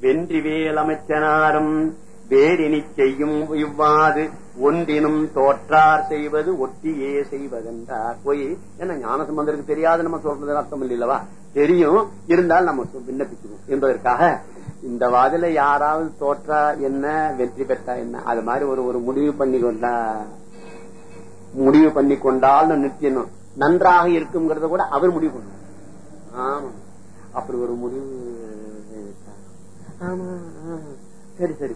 வென்றிவேல் அமைச்சனாரும் வேறினி செய்யும் இவ்வாது ஒன்றினும் தோற்றார் செய்வது ஒட்டியே செய்வதென்றார். போய். என்ன ஞானசம்பந்தருக்கு தெரியாது நம்ம சொல்றது அர்த்தம் இல்லவா தெரியும். இருந்தால் நம்ம சொ- விண்ணப்பிக்கணும் என்பதற்காக இந்த வாதில யாராவது தோற்றா என்ன வெற்றி பெற்றா என்ன? அது மாதிரி ஒரு ஒரு முடிவு பண்ணி கொண்டா முடிவு பண்ணி கொண்டால் நிறுத்திடணும் நன்றாக இருக்குங்கிறத கூட அவர் முடிவு பண்ணணும் ஆமா அப்படி ஒரு முடிவு சரி சரி.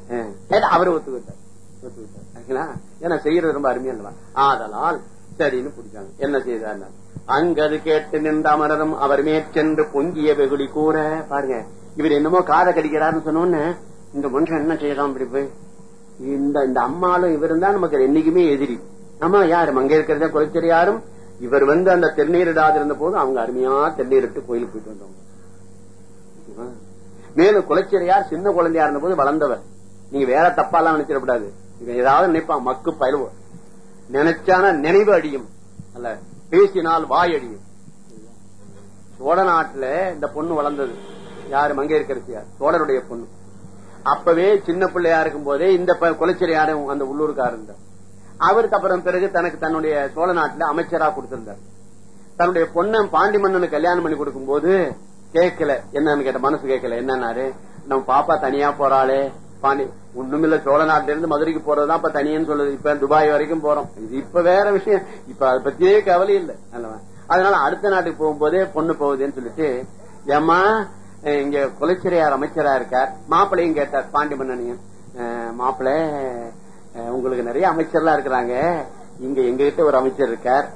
அவரு ஒத்துக்கிட்டார். ஒத்துக்கிட்டார். ஏன்னா செய்யறது ரொம்ப அருமையா இல்லவா? ஆதலால் சரின்னு பிடிச்சாங்க என்ன செய்தார் அங்கது கேட்டு நின்ற அமரரும் அவர் மேற்சென்று பொங்கிய வெகுளி கூற பாருங்க இவர் என்னமோ காதை கடிக்கிறாருன்னு சொன்னோன்னு இந்த மனுஷன் என்ன செய்யலாம் இப்படி போய்? இந்த இந்த அம்மாலும் இவர் தான் நமக்கு என்னைக்குமே எதிரி. ஆமா யாரு? அங்க இருக்கிறதே குறைச்சர் யாரும்? இவர் வந்து அந்த தென்னீரிடாது இருந்த போது அவங்க அருமையா தென்னீரிட்டு கோயிலுக்கு போயிட்டு வந்தவங்க. மேலும் குலச்சிரையார் சின்ன குழந்தையா இருந்த போது வளர்ந்தவர். நீங்க வேற தப்பாலாம் நினைச்சிடக்கூடாது. இவன் ஏதாவது நினைப்பான் மக்கு பயிர் நினைச்சான நினைவு அடியும் அல்ல பேசினால் வாய் அடியும் சோழ நாட்டுல இந்த பொண்ணு வளர்ந்தது. யாரு? மங்கையர்கரசியார். சோழருடைய பொண்ணு. அப்பவே சின்ன பிள்ளையா இருக்கும் போதே இந்த ப- அந்த உள்ளூர்காரர் இருந்தார். அவருக்கு அப்புறம் பிறகு தனக்கு தன்னுடைய சோழ நாட்டுல அமைச்சரா கொடுத்திருந்தார். தன்னுடைய பொண்ணை பாண்டி மன்னனுக்கு கல்யாணம் பண்ணி கொடுக்கும் போது கேட்கல. என்னன்னு கேட்ட மனசு கேட்கல. என்னன்னாரு? நம்ம பாப்பா தனியா போறாளே. பாண்டி ஒண்ணுமில்ல சோழ நாட்டுல இருந்து மதுரைக்கு போறதுதான் இப்ப தனியன்னு சொல்லுது. இப்ப துபாய் வரைக்கும் போறோம். இது இப்ப வேற விஷயம். இப்ப அதை பத்தியே கவலை இல்லை. அதனால அடுத்த நாட்டுக்கு போகும்போதே பொண்ணு போகுதுன்னு சொல்லிட்டு ஏமா இங்க குலச்சிரையார் அமைச்சரா இருக்கார். மாப்பிள்ளையும் கேட்டார் பாண்டி மன்னனையும். மாப்பிள்ள உங்களுக்கு நிறைய அமைச்சர்லாம் இருக்கிறாங்க. இங்க எங்க கிட்ட ஒரு அமைச்சர் இருக்கார்.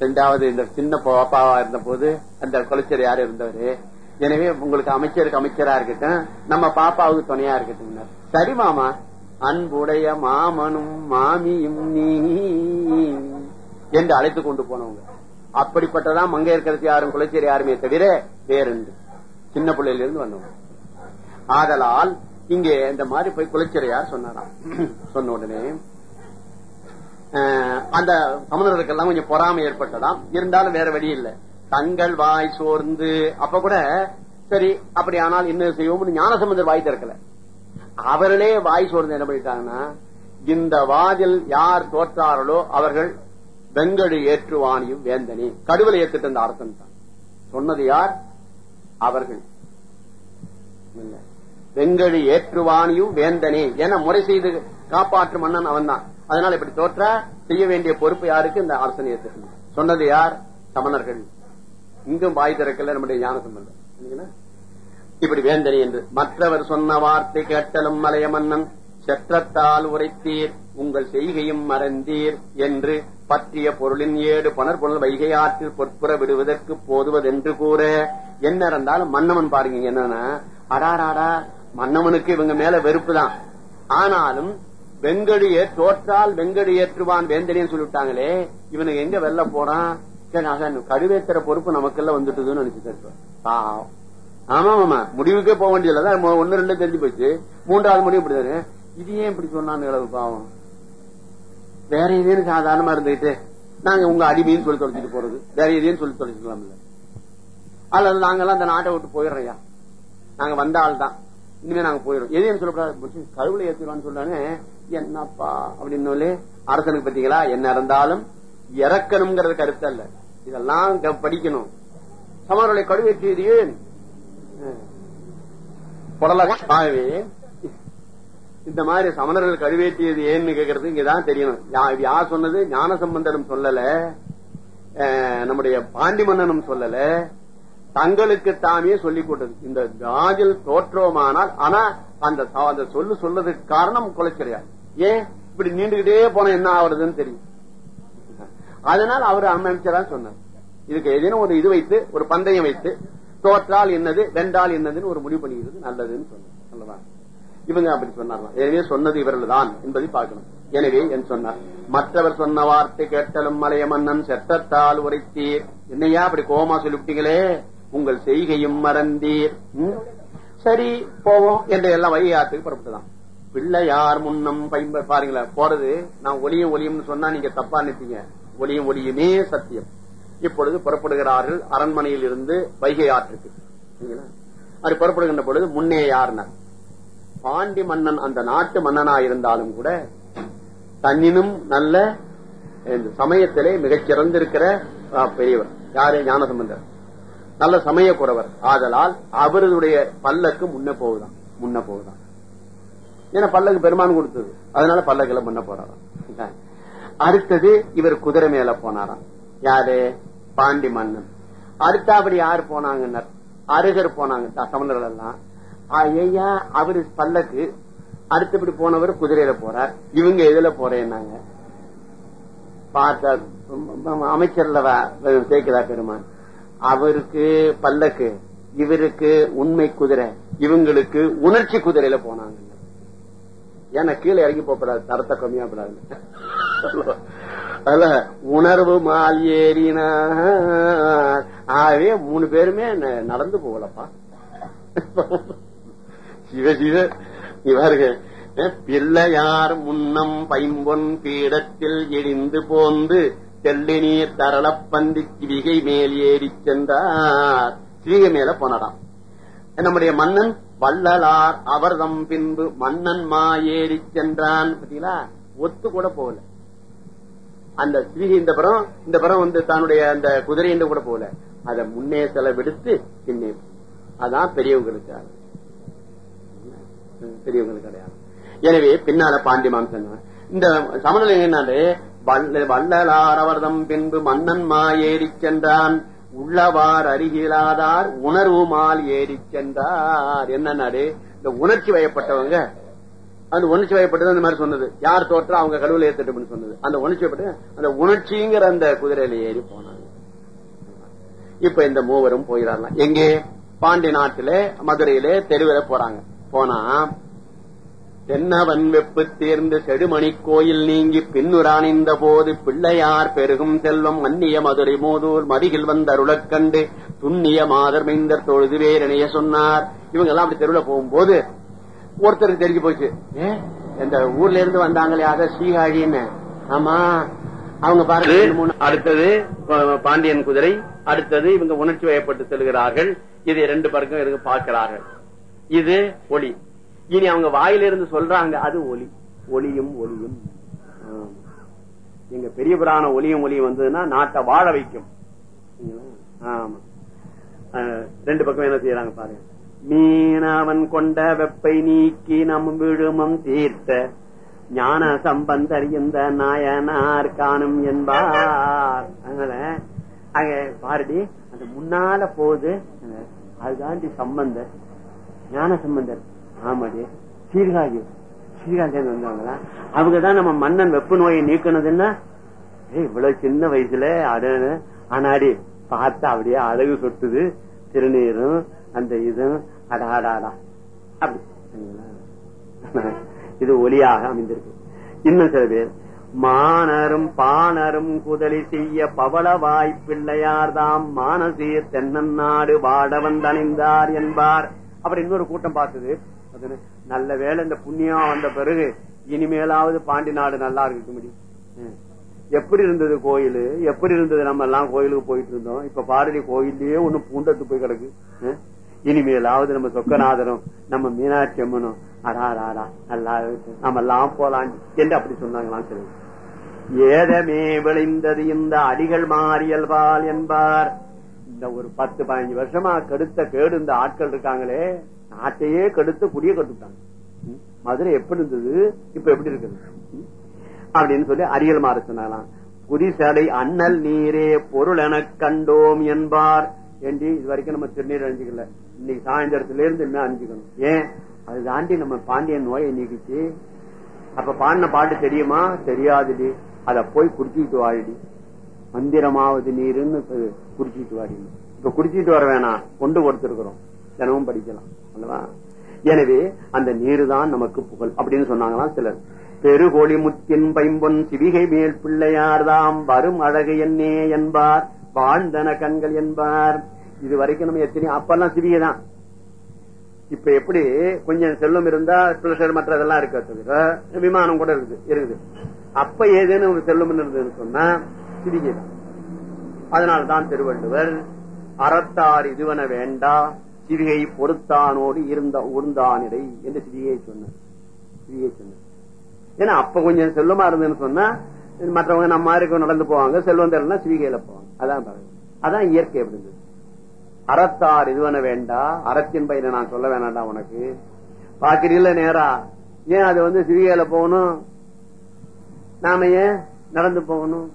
ரெண்டாவது இந்த சின்ன பாப்பாவா இருந்த போது அந்த குலச்சிரையார் யாரு இருந்தவரு. எனவே உங்களுக்கு அமைச்சருக்கு அமைச்சரா இருக்கட்டும் நம்ம பாப்பாவுக்கு துணையா இருக்கட்டும் சரி மாமா அன்புடைய மாமனும் மாமியும் நீ என்று அழைத்து கொண்டு போனவங்க. அப்படிப்பட்டதான் மங்கையர்கரசி யாரும் குலச்சேரி யாருமே தவிர வேறென்று. சின்ன பிள்ளையில இருந்து வந்தவங்க. ஆதலால் இங்கே இந்த மாதிரி போய் குலச்சிறையார் சொன்னாராம். சொன்ன உடனே அந்த சமுதர்களுக்கெல்லாம் கொஞ்சம் பொறாமை ஏற்பட்டதாம். இருந்தாலும் வேற வழி இல்லை. தங்கள் வாய் சோர்ந்து அப்ப கூட சரி அப்படி ஆனால் என்ன செய்வோம் ஞானசம்பந்தர் வாய் திறக்கல. அவர்களே வாய் சோர்ந்து என்ன பண்ணிட்டாங்கன்னா இந்த வாதில் யார் தோற்றார்களோ அவர்கள் வெங்கடு ஏற்றுவானியும் வேந்தனி. கடுவில் ஏத்துட்டு அந்த அரசன் தான். சொன்னது யார்? அவர்கள். இல்ல. வெங்கடி ஏற்றுவானியும் வேந்தனே. என முறை செய்து காப்பாற்றும் மன்னன் அவன் தான் அதனால இப்படி தோற்ற செய்ய வேண்டிய பொறுப்பு யாருக்கு? இந்த அரசனை ஏற்றுக்கணும் சொன்னது யார்? சமணர்கள். இங்கும் வாய் திறக்கல நம்முடைய ஞான சம்பந்தம் இப்படி வேந்தனி என்று. மற்றவர் சொன்ன வார்த்தை கேட்டலும் மலைய மன்னன் செற்றத்தால் உரைத்தீர் உங்கள் செய்கையும் மறந்தீர் என்று பற்றிய பொருளின் ஏடு பணர் பொருள் வைகை ஆற்றில் பொற்புற விடுவதற்கு போதுவதென்று கூற என்ன இருந்தாலும் மன்னவன் பாருங்க என்னன்னா அடாராடா மன்னவனுக்கு இவங்க மேல வெறுப்பு தான் ஆனாலும் வெங்கடியே தோற்றால் வெங்கடி ஏற்றுவான் வேந்தனின்னு சொல்லிவிட்டாங்களே இவனுக்கு எங்க வெல்ல போறான்? சரி அதான் கடுவேத்துற பொறுப்பு நமக்கெல்லாம் வந்துட்டுதுன்னு நினைச்சுட்டு பாவம். ஆமா ஆமா முடிவுக்கே போக வேண்டியதுலதான் ஒன்னு ரெண்டு தெரிஞ்சு போச்சு. மூன்றாவது முடிவு இப்படிதானே? இது ஏன் இப்படி சொன்னான்னு இளவு பாவம்? வேற எதையும் சாதாரணமா இருந்துகிட்டு நாங்க உங்க அடிமையும் சொல்லி தொலைச்சிட்டு போறது. வேற எதையும் சொல்லி தொலைச்சிக்கலாம்ல. அல்லது நாங்கெல்லாம் அந்த நாட்டை விட்டு போயிடுறையா நாங்க வந்த ஆள் தான். இனிமே நாங்க போயிடும் எதையும் சொல்லக்கூடாது. கருவில ஏற்றிடுவான்னு சொல்லானே என்னப்பா? அப்படின்னு அரசனுக்கு பத்தீங்களா என்ன இருந்தாலும் இறக்கணுங்கிறது கருத்து அல்ல. இதெல்லாம் படிக்கணும். சமர்களை கடுவேற்றியது ஏன்? புடலகாகவே இந்த மாதிரி சமணர்கள் கருவேற்றியது ஏன்னு கேட்கறது இங்கதான் தெரியணும். யார் சொன்னது? ஞான சம்பந்தனும் சொல்லல நம்முடைய பாண்டி மன்னனும் சொல்லல. தங்களுக்கு தாமே சொல்லிக் கொண்டது இந்த ராஜில் தோற்றோமானால் ஆனா அந்த அந்த சொல்லு சொல்றதுக்கு காரணம் குலைச்சரியா ஏன்? இப்படி நீண்டுகிட்டே போன என்ன ஆகுறதுன்னு தெரியும். அதனால் அவர் அமைச்சரா சொன்னார். இதுக்கு ஏதேனும் ஒரு இது வைத்து ஒரு பந்தயம் வைத்து தோற்றால் என்னது வென்றால் என்னதுன்னு ஒரு முடிவு பண்ணிக்கிறது நல்லதுன்னு சொன்னார். இவங்க அப்படி சொன்னார். எனவே சொன்னது இவர்கள் தான் என்பதை பார்க்கணும். எனவே என் சொன்னார் மற்றவர் சொன்ன வார்த்தை கேட்டலும் மலைய மன்னன் செத்தத்தால் உரைத்தீர். என்னையா அப்படி கோமா சொல்லிவிட்டீங்களே? உங்கள் செய்கையும் மறந்தீர். சரி போவோம் என்ற எல்லாம் வைகாத்துக்கு புறப்பட்டுதான். பிள்ளையார் முன்னம் பயன்ப பாருங்களேன் போறது நான் ஒளியும் ஒளியும்னு சொன்னா நீங்க தப்பா நினைப்பீங்க. ஒளியும் ஒளியுமே சத்தியம். இப்பொழுது புறப்படுகிறார்கள் அரண்மனையில் இருந்து வைகை ஆற்றுக்கு. அப்படி புறப்படுகின்ற பொழுது முன்னே யாருனார்? பாண்டி மன்னன் அந்த நாட்டு மன்னனா இருந்தாலும் கூட தன்னினும் நல்ல இந்த சமயத்திலே மிகச் சிறந்திருக்கிற பெரியவர். யாரு? ஞானசம்பந்தர். நல்ல சமய குறவர் ஆதலால் அவருடைய பல்லக்கு முன்ன போகுதான். முன்ன போகுதான். ஏன்னா பல்லக்கு பெருமான் கொடுத்தது. அதனால பல்லக்குல முன்ன போறாராம். அடுத்தது இவர் குதிரை மேல போனாராம். யாரு? பாண்டி மன்னன். அடுத்தபடி யார் போனாங்கன்னார்? அருகர் போனாங்க சமணர்கள் தமிழர்கள் எல்லாம். ஐயா அவரு பல்லக்கு. அடுத்தபடி போனவர் குதிரையில போறார். இவங்க எதுல போறேன்னாங்க. பார்த்தா அமைச்சர்ல சேர்க்கிறா பெருமான். அவருக்கு பல்லக்கு இவருக்கு உண்மை குதிரை இவங்களுக்கு உணர்ச்சி குதிரையில போனாங்க. ஏன்னா கீழே இறங்கி போறாது தரத்தை கம்மியா போடாது அதுல உணர்வு மால் ஏறினா ஆகவே மூணு பேருமே ந- நடந்து போகலப்பா. சிவ சிவ. இவர்கள் பிள்ளையார் முன்னம் பைம்பொன் பீடத்தில் இடிந்து போந்து தெள்ளி நீர் தரளப்பந்தி சிவிகை மேல் ஏறி சென்றார். சிவிகை மேல போனடாம் நம்முடைய மன்னன் வள்ளலார் அவர்தம் பின்பு மன்னன் மா ஏறி சென்றான். பாத்தீங்களா ஒத்து கூட போகல. அந்த சிவிகை இந்த படம் இந்த படம் வந்து தன்னுடைய அந்த குதிரை என்று கூட போகல. அத முன்னே செலவெடுத்து பின்னே அதான் பெரியவங்களுக்கு பெரியவங்களுக்கு கிடையாது எனவே பின்னால பாண்டிமான் சொன்னார் இந்த சமநிலை என்னாலே வல்ல- வள்ளலார் அவர்தம் பின்பு மன்னன் மா ஏறி சென்றான். உள்ளவார் அருகிலாதார் உணர்வு மால் சென்றார். என்னன்னாரு இந்த உணர்ச்சி வயப்பட்டவங்க அந்த உணர்ச்சி வயப்பட்டது அந்த மாதிரி சொன்னது. யார் தோற்றா அவங்க கடவுள் ஏத்துட்டு சொன்னது. அந்த உணர்ச்சி வயப்பட்டு அந்த உணர்ச்சிங்கிற அந்த குதிரையில ஏறி போனாங்க. இப்ப இந்த மூவரும் போயிடலாம் எங்கே? பாண்டி நாட்டிலே மதுரையிலே தெருவில போறாங்க. போனா தென்னவன் வெப்பு தேர்ந்து செடுமணி கோயில் நீங்கி பின்னுரானிந்த போது பிள்ளையார் பெருகும் செல்வம் மன்னிய மதுரை மோதூர் மதிகில் வந்த அருளக் கண்டு துண்ணிய மாதர் மைந்தர் தொழுது வேரணைய சொன்னார். இவங்க எல்லாம் அப்படி தெருவில் போகும்போது ஒருத்தருக்கு தெரிஞ்சு போச்சு. இந்த ஊர்ல இருந்து வந்தாங்களே அத ஸ்ரீகாழின்னு ஆமா. அவங்க பாருங்க அடுத்தது பாண்டியன் குதிரை அடுத்தது இவங்க உணர்ச்சி வயப்பட்டு செல்கிறார்கள். இது ரெண்டு பக்கம் இருக்கு பார்க்கிறார்கள். இது ஒளி. இனி அவங்க வாயிலிருந்து சொல்றாங்க அது ஒளி ஒளியும் ஒளியும் எங்க பெரிய புராண ஒளியும் ஒளியும் வந்ததுன்னா நாட்டை வாழ வைக்கும். ஆமா. ரெண்டு பக்கம் என்ன செய்யறாங்க பாருங்க. மீனவன் கொண்ட வெப்பை நீக்கி நம் விழுமம் தீர்த்த ஞான சம்பந்தர் இந்த நாயனார் காணும் என்பார். அதனால அங்க பாருடி அந்த முன்னால போகுது அதுதாண்டி சம்பந்தர். ஞான சம்பந்தர். ஆமாடி. சீர்காழி. சீர்காழி வந்தவங்களா அவங்கதான் நம்ம மன்னன் வெப்ப நோயை நீக்கினதுன்னா ஏய், இவ்வளவு சின்ன வயசுல அடனு. ஆனாடி பார்த்தா அப்படியே அழகு சொட்டுது. திருநீரும் அந்த இதும் அடாடாடா. அப்படி. இது ஒலியாக அமைந்திருக்கு. இன்னும் சில பேர் மானரும் பாணரும் குதலி செய்ய பவள பிள்ளையார் தாம் மானசீர் தென்னநாடு வாடவன் தணிந்தார் என்பார். அப்புறம் இன்னொரு கூட்டம் பார்த்தது நல்ல வேளை இந்த புண்ணியம் வந்த பிறகு இனிமேலாவது பாண்டி நாடு நல்லா இருக்க முடியும். எப்படி இருந்தது கோயில்? எப்படி இருந்தது நம்ம எல்லாம் கோயிலுக்கு போயிட்டு இருந்தோம். இப்ப பாரதி கோயில்லயே ஒண்ணு பூண்டத்து போய் கிடக்கு. இனிமேலாவது நம்ம சொக்கநாதரும் நம்ம மீனாட்சி அம்மனும் அடா நல்லா நம்ம எல்லாம் போலாம் என்று அப்படி சொன்னாங்களாம் சரி ஏதமே விளைந்தது இந்த அடிகள் மாறியல்பால் என்பார். இந்த ஒரு பத்து பதினஞ்சு வருஷமா கெடுத்த கேடு இந்த ஆட்கள் இருக்காங்களே. நாட்டையே கெடுத்து குடிய கட்டுட்டாங்க. மதுரை எப்படி இருந்தது? இப்ப எப்படி இருக்குது? அப்படின்னு சொல்லி அரியல் மாற சொன்னாலாம் புரிசடை அண்ணல் நீரே பொருள் என கண்டோம் என்பார். என்று இது வரைக்கும் நம்ம திருநீர் அணிஞ்சுக்கல. இன்னைக்கு சாயந்தரத்துல இருந்து இன்னும் அணிஞ்சுக்கணும். ஏன்? அது தாண்டி நம்ம பாண்டியன் நோயை நீக்கிச்சு. அப்ப பாடின பாட்டு தெரியுமா? தெரியாதுடி. அத போய் குடிச்சிட்டு வாடிடி. மந்திரமாவது நீருன்னு குடிச்சிட்டு வாடி இப்ப குடிச்சிட்டு வர வேணாம். கொண்டு கொடுத்திருக்கிறோம். தினமும் படிக்கலாம். அல்லவா? எனவே அந்த நீர் தான் நமக்கு புகழ் அப்படின்னு சொன்னாங்களாம் சிலர். பெருகோழி முத்தின் பைம்பொன் சிவிகை மேல் பிள்ளையார்தாம் வரும் அழகு என்னே என்பார் வாழ்ந்தன கண்கள் என்பார். இது வரைக்கும் நம்ம எத்தனை அப்பெல்லாம் சிவிகை தான் இப்ப எப்படி கொஞ்சம் செல்லும் இருந்தா பிளஷர் மற்றதெல்லாம் இருக்க தவிர விமானம் கூட இருக்குது இருக்குது. அப்ப ஏதேனும் செல்லும் இருந்ததுன்னு சொன்னா சிவிகை தான் அதனால்தான் திருவள்ளுவர் அறத்தார் இதுவன வேண்டா சிவிகை பொறுத்தானோடு இருந்த உருந்தானிடை என்று சிவிகையை சொன்ன சிவிகை சொன்ன ஏன்னா அப்ப கொஞ்சம் செல்வமா இருந்ததுன்னு சொன்னா மற்றவங்க நம்ம மாதிரி நடந்து போவாங்க செல்வந்தர்னா சிவிகையில போவாங்க. அதான் பாருங்க. அதான் இயற்கை அப்படிங்கிறது அறத்தார் இதுவன வேண்டா அறத்தின் பயிரை நான் சொல்ல வேணாண்டா உனக்கு. பாக்குறீல்ல நேரா? ஏன் அது வந்து சிவிகையில போகணும்? நாம ஏன் நடந்து போகணும்?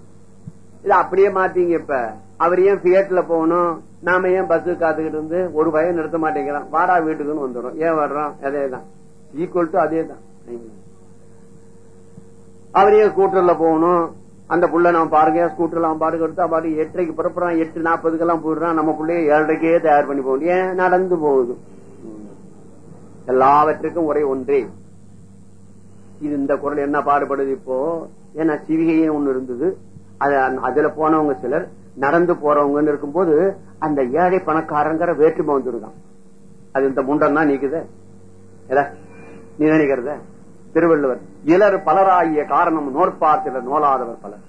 இது அப்படியே மாத்தீங்க இப்ப. அவர் ஏன் பியட்ல போகணும்? நாம ஏன் பஸ் காத்துக்கிட்டு இருந்து ஒரு பயம் நிறுத்த மாட்டேங்கிறான். வாடா வீட்டுக்குன்னு வந்துடும். ஏன் வர்றோம் அதேதான். ஈக்குவல் டு அதே தான் ஸ்கூட்டர்ல போகணும். அந்த புள்ள நம்ம பாருங்க ஸ்கூட்டர்ல அவன் பாட்டுக்கு எடுத்து அவன் எட்டரைக்கு புறப்படுறான். எட்டு நாற்பதுக்கெல்லாம் போயிடுறான். நம்ம பிள்ளைய ஏழரைக்கே தயார் பண்ணி போகணும். ஏன்? நடந்து போகுது. எல்லாவற்றுக்கும் ஒரே ஒன்றே. இது இந்த குரல் என்ன பாடுபடுது இப்போ? ஏன்னா சிவிகைன்னு ஒண்ணு இருந்தது. அது அதுல போனவங்க சிலர் நடந்து போறவங்கன்னு இருக்கும்போது அந்த ஏழை பணக்காரங்கிற வேற்றுமை வந்துருக்கான் அது இந்த முண்டம் தான் நீக்குது நீ நினைக்கிறத? திருவள்ளுவர் இலர் பலராகிய காரணம் நோற்பார் சிலர் நோலாதவர் பலர்.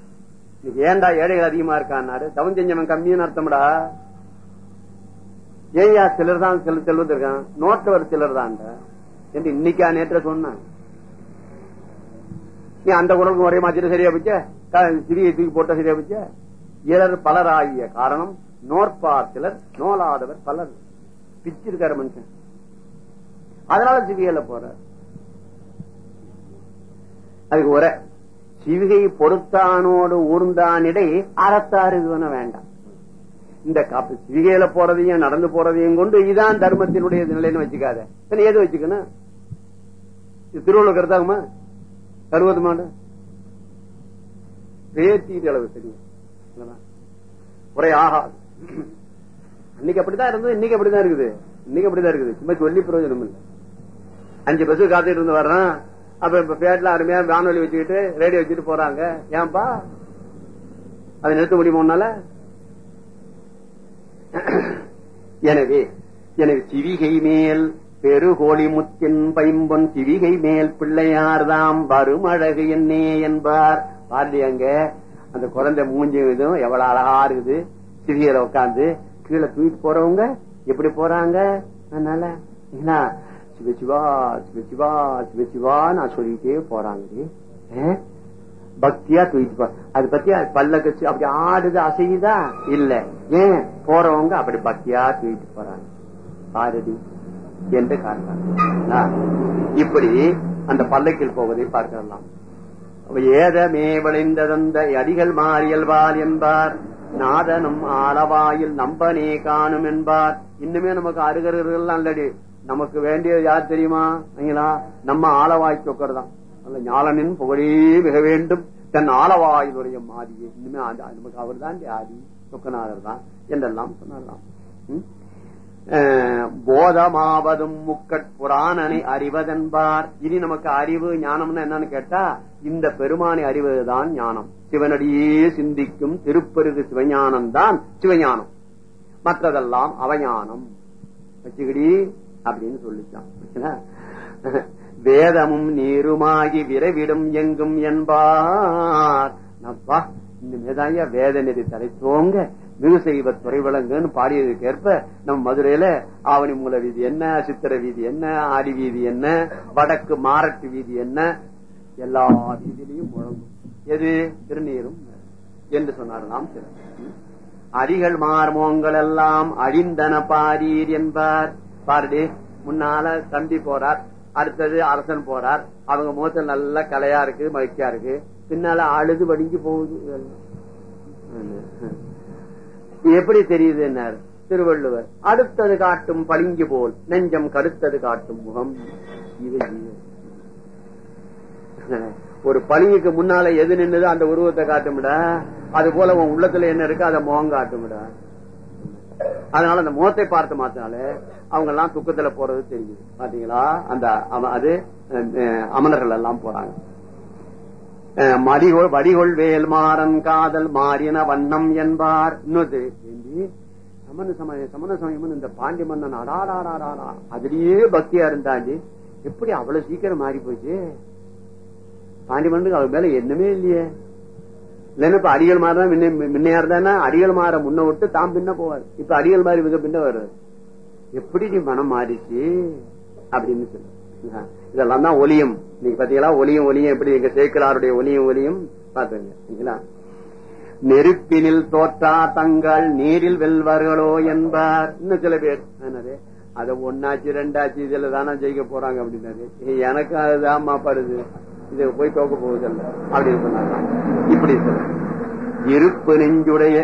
ஏண்டா ஏன்டா ஏழைகள் அதிகமா இருக்கான்னாரு? தவம் செஞ்சவன் கம்மின்னு அர்த்தம்டா. ஏயா சிலர் தான் சில செல்வது இருக்கான் நோட்டவர் சிலர் தான் என்று இன்னைக்கா நேற்ற சொன்ன நீ அந்த குரலுக்கு ஒரே மாதிரி சரியா போச்ச? சிறிய தூக்கி போட்ட சரியா போச்ச? இலர் பலராகிய காரணம் நோற்பார் சிலர் நோலாதவர் பலர். பிச்சிருக்காரு மனுஷன். அதனால சிவிகையில போற அதுக்கு ஒரே சிவிகை பொறுத்தானோடு ஊர்ந்தானிடை அறத்தாறு வேண்டாம். இந்த காப்பு சிவிகையில போறதையும் நடந்து போறதையும் கொண்டு இதான் தர்மத்தினுடைய நிலைன்னு வச்சுக்காத. பின்ன ஏது வச்சுக்கணும்? திருவள்ளுவர் கருத்தாகுமா? கருவது மாடு பேத்தீட்டு அளவு தெரியும் குறை ஆகாது அன்னைக்கு அப்படிதான் இருந்தது இன்னைக்கு அப்படிதான் இருக்குது. இன்னைக்கு அப்படிதான் இருக்குது. சும்மா சொல்லி பிரயோஜனம் இல்லை. அஞ்சு பஸ் காத்துட்டு இருந்து வர்றான். அப்ப இப்ப பேட்ல அருமையா வானொலி வச்சுக்கிட்டு ரேடியோ வச்சுட்டு போறாங்க. ஏன்பா? அதை நிறுத்த முடியுமோனால எனவே எனவே சிவிகை மேல் பெருகோழி முத்தின் பைம்பொன் சிவிகை மேல் பிள்ளையார்தாம் வரும் அழகு என்னே என்பார். பாரதி அந்த குழந்தை மூஞ்சி இதுவும் எவ்வளவு அழகா இருக்குது. சிவிகையில உட்காந்து கீழே தூக்கிட்டு போறவங்க எப்படி போறாங்க? அதனால என்ன சிவசிவா சிவசிவா சிவசிவா நான் சொல்லிட்டே போறாங்க. பக்தியா தூக்கிட்டு அது பத்தி பல்ல கச்சு அப்படி ஆடுது அசையுதா? இல்ல. ஏன் போறவங்க அப்படி பக்தியா தூக்கிட்டு போறாங்க. பாரதி என்று காரணம்? இப்படி அந்த பல்லக்கில் போவதை பார்க்கலாம். ஏதமே விளைந்ததந்த அடிகள் மாறியல்வார் என்பார். நாதனும் ஆளவாயில் நம்பனே காணும் என்பார். இன்னுமே நமக்கு அருகருகள் அல்லடி நமக்கு வேண்டியது யார் தெரியுமா? நம்ம ஆளவாய் சொக்கர் தான் ஞானனின் புகழே மிக வேண்டும். தன் ஆளவாயுடைய மாதிரியே இனிமே நமக்கு அவர் தான் ஆதி சொக்கநாதர் தான் என்றெல்லாம் சொன்னார்லாம். போதமாவதும் முக்கட் புராணனை அறிவதென்பார். இனி நமக்கு அறிவு ஞானம்னு என்னன்னு கேட்டா இந்த பெருமானை அறிவதுதான் ஞானம். சிவனடியே சிந்திக்கும் திருப்பருகு சிவஞானம் தான் சிவஞானம். மற்றதெல்லாம் அவஞானம். வச்சுக்கடி அப்படின்னு சொல்லிச்சான். வேதமும் நீருமாகி விரைவிடும் எங்கும் என்பார். நப்பா இனிமேதாய வேத நெறி தலைத்தோங்க மிகு செய்வ துறை விளங்குன்னு பாடியதுக்கேற்ப நம் நம்ம மதுரையில ஆவணி மூல வீதி என்ன சித்திர வீதி என்ன ஆடி வீதி என்ன வடக்கு மாரட்டு வீதி என்ன எல்லா வீதியிலையும் முழங்கும். எது? திருநீரும். என்று சொன்னார் நாம் அடிகள் மார்மோங்கள் எல்லாம் அழிந்தன பாரீர் என்பார். பாருடி முன்னால தம்பி போறார் அடுத்தது அரசன் போறார். அவங்க முகத்தில் நல்ல கலையா இருக்கு மகிழ்ச்சியா இருக்கு. பின்னால அழுது வடிஞ்சு போகுது. எப்படி தெரியுது என்ன திருவள்ளுவர் அடுத்தது காட்டும் பளிங்கு போல் நெஞ்சம் கடுத்தது காட்டும் முகம். இது ஒரு பளிங்குக்கு முன்னால எது நின்னுதோ அந்த உருவத்தை காட்டும்டா. அது போல உன் உள்ளத்துல என்ன இருக்கு அதை முகம் காட்டும்டா. அதனால அந்த முகத்தை பார்த்து மாத்தினால அவங்க எல்லாம் துக்கத்துல போறது தெரியுது. பாத்தீங்களா? அந்த அது அமலர்கள் எல்லாம் போறாங்க. மடிகொள் வடிகொள் வேல் மாறன் காதல் மாறின வண்ணம் என்பார். இன்னொரு சமண சமய சமண சமயம் இந்த பாண்டி மன்னன் அடாடாடாடா அதுலயே பக்தியா இருந்தாண்டி. எப்படி அவ்வளவு சீக்கிரம் மாறி போச்சு பாண்டி மன்னனுக்கு அவர் மேல என்னமே இல்லையே. இல்லன்னா இப்ப அடிகள் மாறா முன்னையா இருந்தானா அடிகள் மாற முன்ன விட்டு தாம் பின்ன போவார். இப்ப அடிகள் மாறி மிக பின்ன வருது எப்படி நீ மனம் மாறிச்சு? அப்படின்னு சொல்ல. இதெல்லாம் தான் ஒலியும். நீங்க பாத்தீங்களா? ஒலியும் ஒலியும். எப்படி எங்க சேக்கலாருடைய ஒலியும் ஒலியும்? பாத்துங்க நெருப்பினில் தோற்றா தங்கள் நீரில் வெல்வார்களோ என்பார். இன்னும் சில பேர். என்னது? அதை ஒன்னாச்சு ரெண்டாச்சு இதுல தானே ஜெயிக்க போறாங்க அப்படின்னாரு. எனக்கு அதுதான் படுது இது போய் தோக்க போவதில்ல. அப்படி சொன்னாங்க இப்படி சொல்ல இருப்பு நெஞ்சுடைய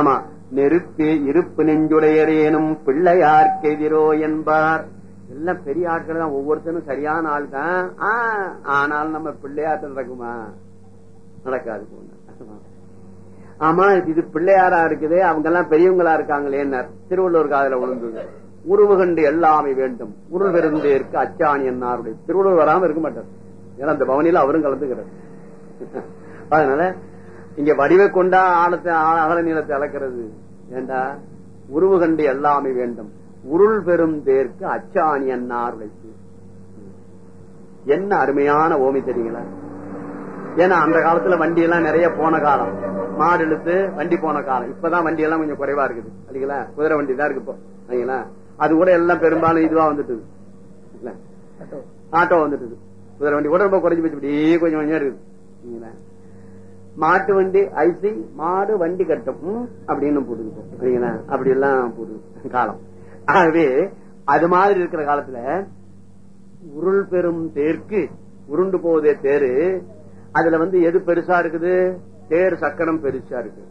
ஆமா. நெருப்பு இருப்பு நெஞ்சுடையரேனும் பிள்ளையார்க்கு எதிரோ என்பார். எல்லாம் பெரிய ஆட்கள் தான். ஒவ்வொருத்தரும் சரியான ஆள் தான். ஆனால் நம்ம பிள்ளையார் நடக்குமா? நடக்காது ஆமா இது பிள்ளையாரா இருக்குது. அவங்க எல்லாம் பெரியவங்களா இருக்காங்களே திருவள்ளுவர் காதல விழுந்தது உருவுகண்டு எல்லாமே வேண்டும். உருள் பெருந்தேற்கு அச்சாணி என்னாருடைய. திருவள்ளுவர் வராம இருக்க மாட்டார். ஏன்னா அந்த பவனியில அவரும் கலந்துக்கிறார். அதனால இங்க வடிவை கொண்டா ஆழத்தை அகல நீளத்தை அளக்கிறது. ஏண்டா? உருவு கண்டு எல்லாமே வேண்டும். உருள் பெரும் தேர்க்கு அச்சாணி அன்னார் உழைப்பு என்ன அருமையான ஓமி தெரியுங்களா? ஏன்னா அந்த காலத்துல வண்டி எல்லாம் நிறைய போன காலம். மாடு இழுத்து வண்டி போன காலம். இப்பதான் வண்டி எல்லாம் கொஞ்சம் குறைவா இருக்குது. இல்லைங்களா? குதிரை வண்டி தான் இருக்கு இப்போ. அது கூட எல்லாம் பெரும்பாலும் இதுவா வந்துட்டு ஆட்டோ. வந்துட்டு குதிரை வண்டி கூட ரொம்ப குறைஞ்சு போச்சு. இப்படியே கொஞ்சம் கொஞ்சம் இருக்குது. மாட்டு வண்டி ஐசி மாடு வண்டி கட்டும். அப்படின்னு போட்டுக்கிட்டோம் அப்படி எல்லாம் போட்டு காலம். ஆகவே அது மாதிரி இருக்கிற காலத்துல உருள் பெரும் தேர்க்கு உருண்டு போவதே தேரு. அதுல வந்து எது பெருசா இருக்குது? தேர் சக்கரம் பெருசா இருக்கு.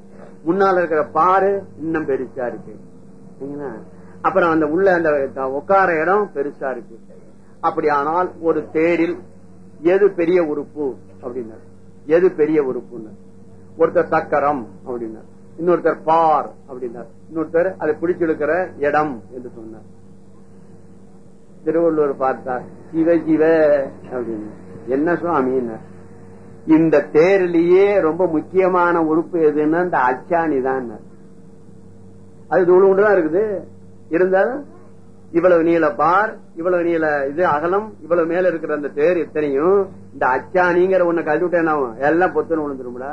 முன்னால இருக்கிற பாரு இன்னும் பெருசா இருக்கு. அப்புறம் அந்த உள்ள அந்த உட்கார இடம் பெருசா இருக்கு. அப்படி ஆனால் ஒரு தேரில் எது பெரிய உறுப்பு? அப்படின்னா எது பெரிய உறுப்புன்னு. ஒருத்தர் சக்கரம் அப்படின்னார். இன்னொருத்தர் பார் அப்படின்னார். இன்னொருத்தர் அதை பிடிச்சிருக்கிற இடம் என்று சொன்னார். திருவள்ளுவர் பார்த்தார் சிவ சிவ அப்படின்னு. என்ன சுவாமின்னு இந்த தேரிலேயே ரொம்ப முக்கியமான உறுப்பு எதுன்னா இந்த அச்சாணி தான். அது தூள் ஒன்றுதான் இருக்குது. இருந்தாலும் இவ்வளவு நீள பார் இவ்வளவு நீள இது அகலம் இவ்வளவு மேல இருக்கிற அந்த தேர் இத்தனையும் இந்த அச்சாணிங்கிற ஒண்ணு கழுவி விட்டேன் எல்லாம் பொத்துன்னு விழுந்துரும்ல.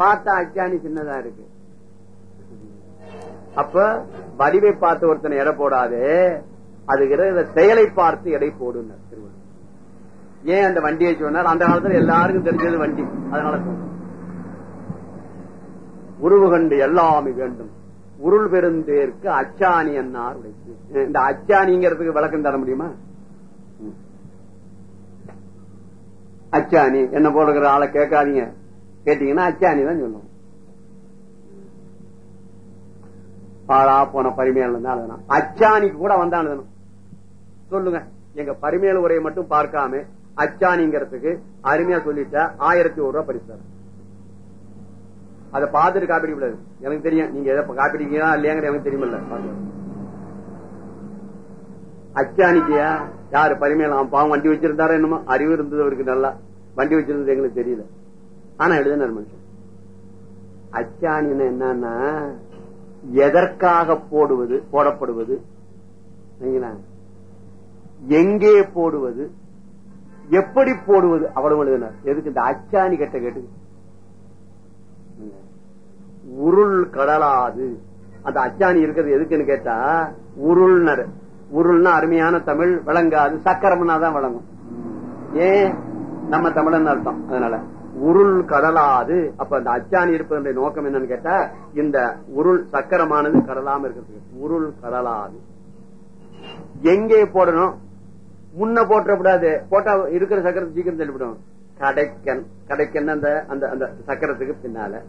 பார்த்தா அச்சாணி சின்னதா இருக்கு. அப்ப வடிவை பார்த்து ஒருத்தனை எடை போடாது. அதுக்கிற செயலை பார்த்து எடை போடுங்க திருவள்ளுவர். ஏன் அந்த வண்டியை சொன்னார்? அந்த காலத்துல எல்லாருக்கும் தெரிஞ்சது வண்டி. அதனால உருவு கண்டு எல்லாமே வேண்டும். உருள் பெருந்தேற்கு அச்சாணி என்னார் இந்த அச்சாணிங்கிறதுக்கு விளக்கம் தர முடியுமா? அச்சாணி. என்ன போடுகிற ஆளை கேட்காதீங்க. கேட்டீங்கன்னா அச்சாணி தான் சொல்லுவோம். பாழா போன பரிமையாளர் தான் எழுதணும் அச்சாணிக்கு கூட வந்தா எழுதணும் சொல்லுங்க. எங்க பரிமையல் உரையை மட்டும் பார்க்காம அச்சாணிங்கிறதுக்கு அருமையா சொல்லிட்டா ஆயிரத்தி ஒரு ரூபாய் பரிசு அதை பார்த்துட்டு காப்பீடு கூடாது. எனக்கு தெரியும். நீங்க எதை காப்பீடிக்கா இல்லையாங்கிற எனக்கு தெரியுமில்ல. அச்சாணிக்கையா? யாரு பரிமையில பாவம் வண்டி வச்சிருந்தாரோ என்னமோ? அறிவு இருந்தது அவருக்கு நல்லா. வண்டி வச்சிருந்தது எங்களுக்கு தெரியல. ஆனா எழுதினார் மனுஷன். அச்சாணின்னு என்னன்னா எதற்காக போடுவது போடப்படுவது? எங்கே போடுவது? எப்படி போடுவது? அவ்வளவு எழுதினார். எதுக்கு இந்த அச்சாணி கட்ட கேட்டு உருள் கடலாது. அந்த அச்சாணி இருக்கிறது எதுக்குன்னு கேட்டா உருள்னர். உருள்னா அருமையான தமிழ் விளங்காது. சக்கரம்னா தான் விளங்கும். ஏன்? நம்ம தமிழன் அர்த்தம் அதனால. உருள் கடலாது. அப்ப அந்த அச்சாணி இருப்பதனுடைய நோக்கம் என்னன்னு கேட்டா இந்த உருள் சக்கரமானது கடலாம இருக்கிறது. உருள் கடலாது. எங்கே போடணும்? முன்ன போட்டக்கூடாது போட்டா இருக்கிற சக்கரத்தை சீக்கிரம் தள்ளிவிடும் கடைக்கன் கடைக்கன் அந்த அந்த அந்த சக்கரத்துக்கு பின்னால.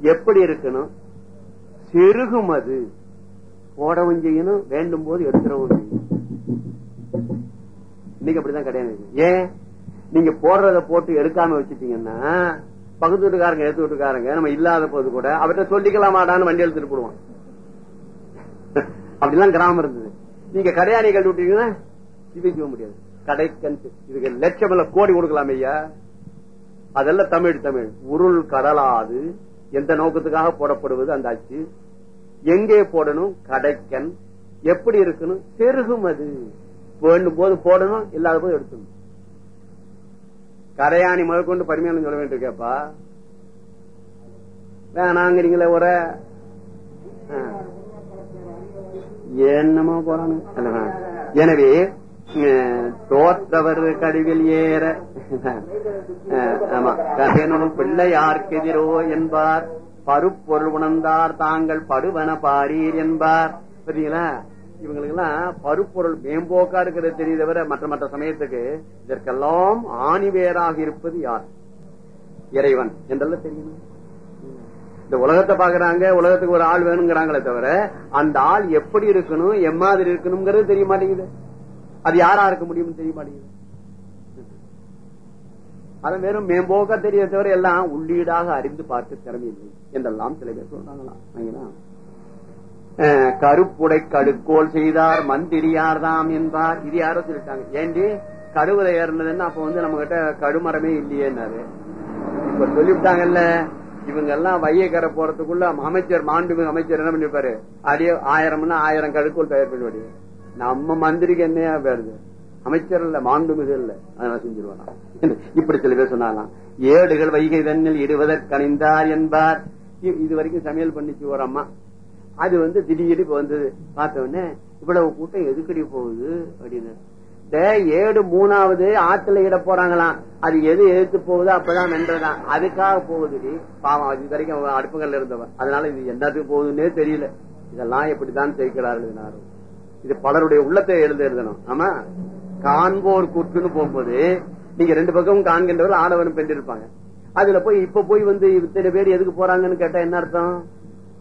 எப்படி இருக்கணும்? செருகும் அது. போடவும் செய்யணும் வேண்டும் போது எடுத்துடவும் செய்யணும். இன்னைக்கு அப்படிதான் கிடையாது ஏன்? நீங்க போடுறத போட்டு எடுக்காம வச்சுட்டீங்கன்னா பக்கத்து வீட்டுக்காரங்க எடுத்து வீட்டுக்காரங்க நம்ம இல்லாத போது கூட அவர்கிட்ட சொல்லிக்கலாமாடான்னு வண்டி எடுத்துட்டு போடுவான். அப்படிலாம் கிராமம் இருந்தது. நீங்க கடையாணி கழட்டி விட்டீங்கன்னா சிவிக்க முடியாது. கடைக்கன் இதுக்கு லட்சம் இல்ல கோடி கொடுக்கலாம் ஐயா அதெல்லாம் தமிழ் தமிழ் உருள் கடலாது எந்த நோக்கத்துக்காக போடப்படுவது அந்த அச்சு எங்கே போடணும் கடைக்கன் எப்படி இருக்கணும் செருகும் அது வேண்டும் போது போடணும் இல்லாத போது எடுக்கணும் கரையாணி முதற்கொண்டு பரிமையான சொல்ல வேண்டியிருக்கேப்பா வேணாங்கிறீங்களே ஒரு என்னமோ போறானு எனவே அஹ், தோற்றவர் கருவில் ஏற. அஹ், ஆமா. கதையனும் பிள்ளையார்க்கு என்பார். பருப்பொருள் உணர்ந்தார். தாங்கள் படுவன பாரீர் என்பார். சரிங்களா இவங்களுக்கு எல்லாம் பருப்பொருள் மேம்போக்கா இருக்கிறது தெரியுதவர மற்ற மற்ற சமயத்துக்கு இதற்கெல்லாம் ஆணிவேராக இருப்பது யார்? இறைவன். என்றெல்லாம் தெரியும்? இந்த உலகத்தை பாக்குறாங்க உலகத்துக்கு ஒரு ஆள் வேணுங்கிறாங்களே தவிர அந்த ஆள் எப்படி இருக்கணும்? எம்மாதிரி இருக்கணுங்கிறது தெரிய மாட்டேங்குது. அது யாரா இருக்க முடியும்னு தெரிய மாட்டேங்குது. அது வெறும் மேம்போக்க தெரிய தவிர எல்லாம் உள்ளீடாக அறிந்து பார்த்து திறமையில்லை என்றெல்லாம் சில பேர் சொல்றாங்களாம். கருப்புடை கடுக்கோல் செய்தார் மந்திரியார் தாம் என்பார். இது யாரோ சொல்லிட்டாங்க. ஏண்டி? கருவறை ஏறினதுன்னா அப்ப வந்து நம்ம கிட்ட கடுமரமே இல்லையேன்னாரு. இப்ப சொல்லிவிட்டாங்கல்ல இவங்க எல்லாம் வையக்கரை போறதுக்குள்ள அமைச்சர் மாண்புமிகு அமைச்சர் என்ன பண்ணிருப்பாரு? அடியே ஆயிரம்னா ஆயிரம் கடுக்கோல் தயார் பண்ணுவாடி நம்ம மந்திரிக்கு என்னையா வருது அமைச்சர் இல்ல மாண்புமிகு இல்ல. அதனால செஞ்சிருவாங்க இப்படி சில பேர் சொன்னாலாம் ஏடுகள் வைகை தண்ணில் இடுவதற்கணிந்தார் என்பார். இது வரைக்கும் சமையல் பண்ணிச்சு ஒரு அம்மா. அது வந்து திடீர்னு இப்ப வந்தது. பார்த்த உடனே இவ்வளவு கூட்டம் எதுக்கடி போகுது? அப்படின்னு. ஏடு மூணாவது ஆத்துல இட போறாங்களாம். அது எது எதிர்த்து போகுதோ அப்பதான் வென்றதான் அதுக்காக போகுது பாவம் அது இது வரைக்கும் அடுப்புகள்ல இருந்தவன். அதனால இது என்னத்துக்கு போகுதுன்னே தெரியல. இதெல்லாம் எப்படித்தான் தெரிக்கிறார்கள் இது பலருடைய உள்ளத்தை எழுத எழுதணும். ஆமா? காண்போர் கூற்றுன்னு போகும்போது நீங்க ரெண்டு பக்கமும் காண்கின்றவர்கள் ஆடவனும் பெண் இருப்பாங்க அதுல போய் இப்ப போய் வந்து இத்தனை பேர் எதுக்கு போறாங்கன்னு கேட்டா என்ன அர்த்தம்?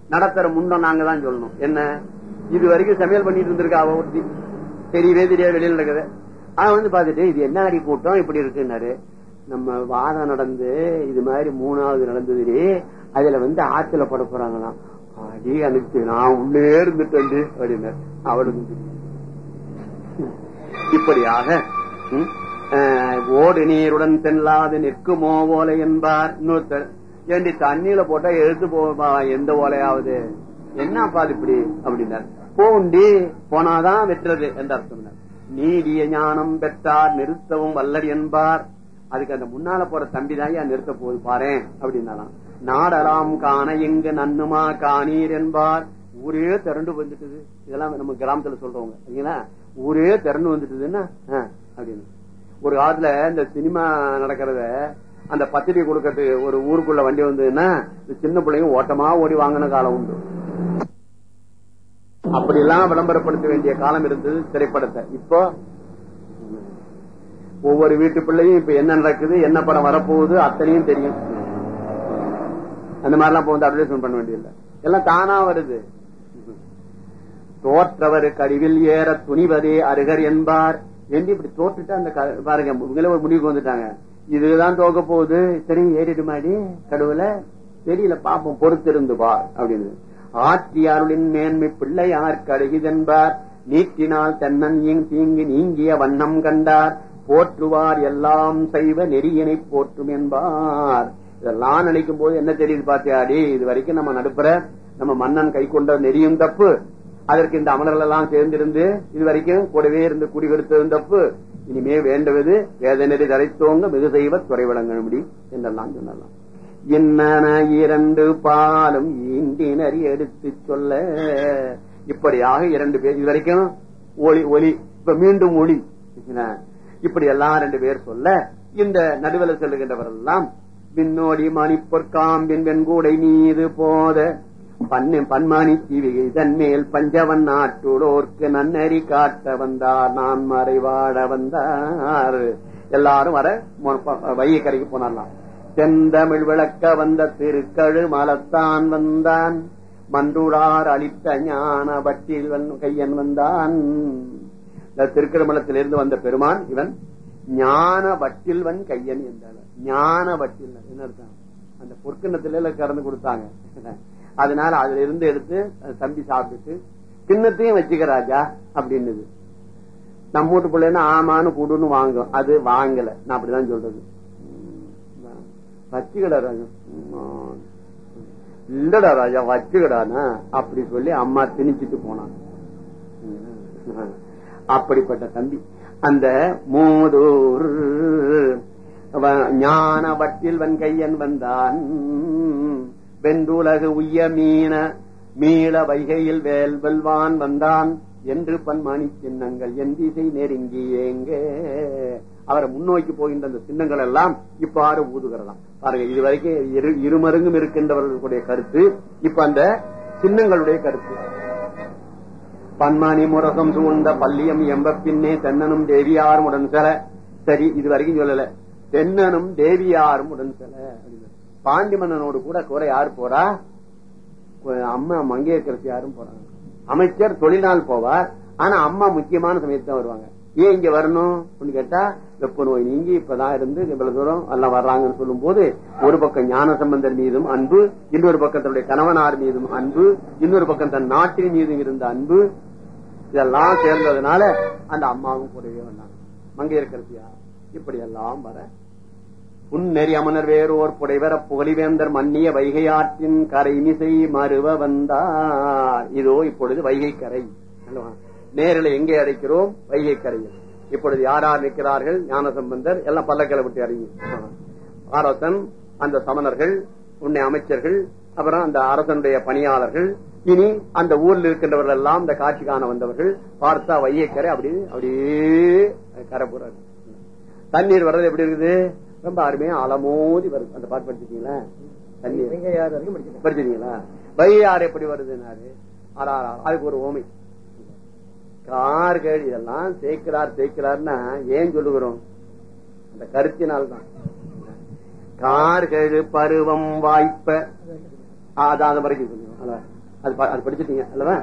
நடத்துற முன்னம் நாங்க தான் சொல்லணும். என்ன? இது வரைக்கும் சமையல் பண்ணிட்டு இருந்திருக்கா அவ ஒருத்தி. தெரியவே தெரியாது வெளியில் நடக்குது அவன் வந்து பாத்துட்டு இது என்ன அடி கூட்டம் இப்படி இருக்குன்னாரு. நம்ம வாதம் நடந்து இது மாதிரி மூணாவது நடந்தது அதுல வந்து ஆத்துல பட போறாங்களாம். அடி அனுப்பிச்சு நான் உள்ளே இருந்துட்டேன் அப்படின்னு அவளுக்கு இப்படியாக ஓடு நீருடன் தெல்லாது நிற்குமோ ஓலை என்பார். இன்னொருத்தர் ஏண்டி தண்ணியில போட்டா எழுத்து போவா எந்த ஓலையாவது? என்னப்பா அது இப்படி? அப்படின்னார். போண்டி போனாதான் வெற்றது என்று அர்த்தம் நீடிய ஞானம் பெற்றார் நிறுத்தவும் வல்லடி என்பார். அதுக்கு அந்த முன்னால போற தம்பி தான் நிறுத்த போகுது பாரேன் அப்படின்னாலாம் நாடலாம் காண எங்கு நன்னுமா காணீர் என்பார். ஊரே திரண்டு வந்துட்டுது. இதெல்லாம் நம்ம கிராமத்துல சொல்றவங்க சரிங்களா? ஊரே திரண்டு வந்துட்டுதுன்னா அப்படின்னு. ஒரு காலத்துல இந்த சினிமா நடக்கிறத அந்த பத்திரிகை கொடுக்கறது ஒரு ஊருக்குள்ள வண்டி வந்ததுன்னா சின்ன பிள்ளைங்க ஓட்டமா ஓடி வாங்கின காலம் உண்டு. அப்படி எல்லாம் விளம்பரப்படுத்த வேண்டிய காலம் இருந்தது திரைப்படத்தை. இப்போ ஒவ்வொரு வீட்டு பிள்ளையும் இப்ப என்ன நடக்குது என்ன படம் வரப்போகுது அத்தனையும் தெரியும். அந்த மாதிரிலாம் இப்ப வந்து அட்வர்டைஸ்மெண்ட் பண்ண வேண்டியதில்லை. எல்லாம் தானா வருது. தோற்றவர் கழிவில் ஏற துணிவதே அருகர் என்பார். என்று இப்படி தோற்றுட்டு அந்த பாருங்க இவங்களே ஒரு முடிவுக்கு வந்துட்டாங்க. இதுதான் தோக்க போகுது. சரி ஏறிடுமாடி கடவுள தெரியல பாப்போம் பொறுத்திருந்து பார் அப்படின்னு. ஆற்றியாருளின் மேன்மை பிள்ளையார் கழுகிதென்பார் நீட்டினால் தென்னன் இங் தீங்கு நீங்கிய வண்ணம் கண்டார். போற்றுவார் எல்லாம் செய்வ நெறியினை போற்றும் என்பார். இதெல்லாம் நினைக்கும் போது என்ன தெரியுது பாத்தியாடி? இது வரைக்கும் நம்ம நடுப்புற நம்ம மன்னன் கை கொண்ட நெறியும் தப்பு. அதற்கு இந்த அமலர்கள் எல்லாம் சேர்ந்திருந்து இது வரைக்கும் கூடவே இருந்து குடிகெடுத்ததும் தப்பு. இனிமே வேண்டுவது வேதநெறி தரைத்தோங்க மிகு செய்வ துறை வழங்கணும்படி என்றெல்லாம் சொன்னலாம் என்னன இரண்டு பாலும் ஈண்டினர் எடுத்து சொல்ல. இப்படியாக இரண்டு பேர் இது வரைக்கும் ஒளி ஒலி இப்ப மீண்டும் ஒளி. இப்படி எல்லாம் ரெண்டு பேர் சொல்ல இந்த நடுவில் செல்லுகின்றவர் எல்லாம் பின்னோடி மணிப்பொற்காம்பின் வெண்கூடை மீது போத. பண்ணு பன்மானி தீவிகை தன்மேல் பஞ்சவன் நாட்டுடோர்க்கு நன்னறி காட்ட வந்தார். நான் மறைவாட வந்தார். எல்லாரும் வர வையக்கரைக்கு போனார்லாம் செந்தமிழ் விளக்க வந்த திருக்கழு மலத்தான் வந்தான். மன்றுடார் அளித்த ஞான வட்டில் கையன் வந்தான். இந்த திருக்கருமலத்திலிருந்து வந்த பெருமான் இவன் ஞான வட்டில்வன் கையன் என்றார். ஞான வட்டில் என்ன அர்த்தம்? அந்த பொற்கிண்ணத்துல கறந்து கொடுத்தாங்க. அதனால அதுல இருந்து எடுத்து தம்பி சாப்பிட்டுட்டு கிண்ணத்தையும் வச்சுக்க ராஜா அப்படின்னுது. நம்ம வீட்டு பிள்ளைன்னா ஆமான்னு குடுன்னு வாங்கும். அது வாங்கல. நான் அப்படிதான் சொல்றது. வச்சுக்கடா ராஜா. உம். இல்லடா ராஜா வச்சுக்கடானா? அப்படி சொல்லி அம்மா திணிச்சிட்டு போனான் அப்படிப்பட்ட தம்பி. அந்த மூதூர் ஞானவற்றில் ஞான வன் கையன் வந்தான். வெண்டுலகு உய்ய மீன மீள வைகையில் வேல் வெல்வான் வந்தான் என்று பன்மணி சின்னங்கள் என் திசை நெருங்கி ஏங்க. அவரை முன்னோக்கி போகின்ற அந்த சின்னங்கள் எல்லாம் இப்பாறு ஊதுகிறதாம். பாருங்க இதுவரைக்கும் இரு இருமருங்கும் இருக்கின்றவர்களுடைய கருத்து. இப்ப அந்த சின்னங்களுடைய கருத்து. பன்மணி முரசம் சூழ்ந்த பள்ளியம் எம்ப பின்னே தென்னனும் தேவியாரும் உடன் செல சரி இது வரைக்கும் சொல்லல. தென்னனும் தேவியாரும் உடன் செல பாண்டி மன்னனோடு கூட குறை யார் போறா? அம்மா மங்கையரசி யாரும் போறாங்க. அமைச்சர் தொழிலால் போவார். ஆனா அம்மா முக்கியமான சமயத்தான் வருவாங்க. ஏன் இங்க வரணும்? அப்படின்னு கேட்டா வெப்ப நோய் நீங்கி இப்பதான் இருந்து இவ்வளவு தூரம் எல்லாம் வர்றாங்கன்னு சொல்லும் போது ஒரு பக்கம் ஞான சம்பந்தர் மீதும் அன்பு இன்னொரு பக்கம் தன்னுடைய கணவனார் மீதும் அன்பு இன்னொரு பக்கம் தன் நாட்டின் மீதும் இருந்த அன்பு இதெல்லாம் சேர்ந்ததுனால அந்த அம்மாவும் கூடவே வந்தாங்க. மங்கையர்கரசியா இப்படி எல்லாம் வர புன்னெறி அமனர் வேறோர் புடைவர புகழிவேந்தர் மன்னிய வைகை ஆற்றின் கரை மிசை மறுவ வந்தார். இதோ இப்பொழுது வைகை கரை நேரில் எங்கே அடைக்கிறோம் வைகை கரையில் இப்பொழுது யார் யார் நிற்கிறார்கள்? ஞானசம்பந்தர் எல்லாம் பல்லக்களை விட்டு அறிஞர் அரசன் அந்த சமணர்கள் உன்னை அமைச்சர்கள் அப்புறம் அந்த அரசனுடைய பணியாளர்கள் இனி அந்த ஊர்ல இருக்கின்றவர்கள் எல்லாம் இந்த காட்சி காண வந்தவர்கள் பார்த்தா வையக்கரை அப்படி அப்படியே கரை போறாரு. தண்ணீர் வர்றது எப்படி இருக்குது? ரொம்ப அருமையா அலமோதி வருது. அந்த பாட்டு படிச்சிட்டீங்களா வரைக்கும் படிச்சிருக்கேன். படிச்சிட்டீங்களா வையாறு எப்படி ஆறா, அதுக்கு ஒரு ஓமை. கார்கள் இதெல்லாம் சேர்க்கிறார் சேர்க்கிறார்னா ஏன் சொல்லுகிறோம்? அந்த கருத்தினால் தான் கார்கள் பருவம் வாய்ப்ப. அதான் வரைக்கும் சொல்லுவோம்? அது ப- அது படிச்சிட்டீங்க அல்லவா?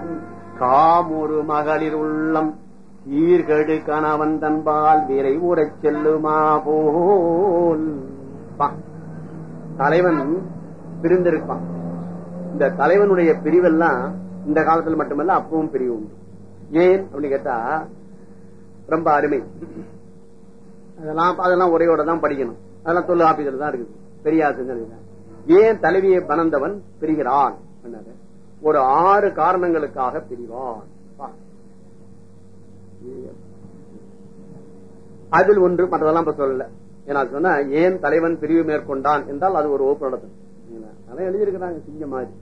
காமொரு மகளிர் உள்ளம். ஈர்கடு கணவன் தன்பால் வீரை ஊடச் செல்லுமா போல். தலைவன் பிரிந்திருப்பான். இந்த தலைவனுடைய பிரிவெல்லாம் இந்த காலத்துல மட்டுமல்ல அப்பவும் பிரிவு உண்டு ஏன் அப்படின்னு கேட்டா ரொம்ப அருமை. அதெல்லாம் அதெல்லாம் உரையோட தான் படிக்கணும். அதெல்லாம் தொழில் ஆபீஸ்ல தான் இருக்குது. பெரிய ஆசிரியர் ஏன் தலைவியை பணந்தவன் பிரிகிறான்? ஒரு ஆறு காரணங்களுக்காக பிரிவான். அதில் ஒன்று மற்றதெல்லாம் இப்ப சொல்லல. ஏன்னா சொன்னா ஏன் தலைவன் பிரிவு மேற்கொண்டான் என்றால் அது ஒரு வகுப்பு நடத்தும் அதான் எழுதியிருக்கிறாங்க சிங்க மாதிரி.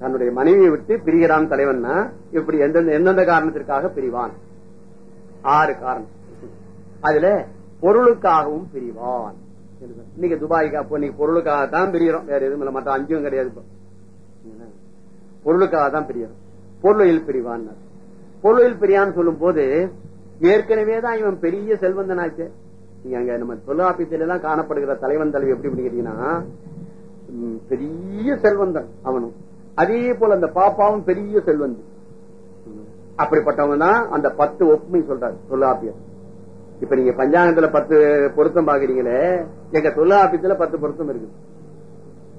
தன்னுடைய மனைவியை விட்டு பிரிகிறான் தலைவன்னா இப்படி எந்தெந்த எந்தெந்த காரணத்திற்காக பிரிவான்? ஆறு காரணம். அதுல பொருளுக்காகவும் பிரிவான். இன்னைக்கு துபாய்க்கு அப்போ இன்னைக்கு பொருளுக்காக தான் பிரிகிறோம். வேற எதுவும் இல்லை மற்ற அஞ்சும் கிடையாது பொருளுக்காக தான் பிரிகிறோம். பொருளில் பிரிவான். பொருளில் பிரியான்னு சொல்லும் போது ஏற்கனவே தான் இவன் பெரிய செல்வந்தனாச்சு. நீங்க அங்க நம்ம தொல்லாப்பியத்தில எல்லாம் காணப்படுகிற தலைவன் தலைவி எப்படி பிடிக்கிறீங்கன்னா பெரிய செல்வந்தன் அவனும். அதே போல அந்த பாப்பாவும் பெரிய செல்வந்தி. அப்படிப்பட்டவன் தான் அந்த பத்து ஒப்புமை சொல்றாரு தொல்லாப்பியர் இப்ப நீங்க பஞ்சாங்கத்துல பத்து பொருத்தம் பாக்குறீங்களே எங்க தொல்லாப்பியத்துல பத்து பொருத்தம் இருக்கு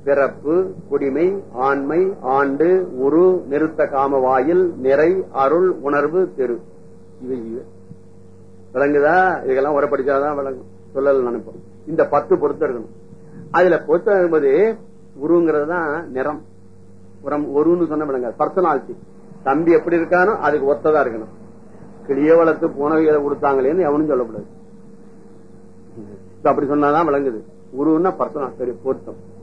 பிறப்பு குடிமை ஆண்மை ஆண்டு உரு நிறுத்த காம வாயில் நிறை அருள் உணர்வு தெரு. இவை விளங்குதா? இதெல்லாம் உரை படிச்சாதான் விளங்கும். சொல்லல் நினைப்போம். இந்த பத்து பொருத்தம் இருக்கணும். அதுல பொருத்தம் இருக்கும்போது உருங்கிறது தான் நிறம். உரம் ஒருன்னு சொன்ன விளங்காது. பர்சனாலிட்டி தம்பி எப்படி இருக்கானோ அதுக்கு ஒத்ததா இருக்கணும். கிளிய வளர்த்து புனவிகளை கொடுத்தாங்களேன்னு எவனும் சொல்லக்கூடாது. அப்படி சொன்னாதான் விளங்குது. உருன்னா பர்சனல் சரி பொருத்தம்.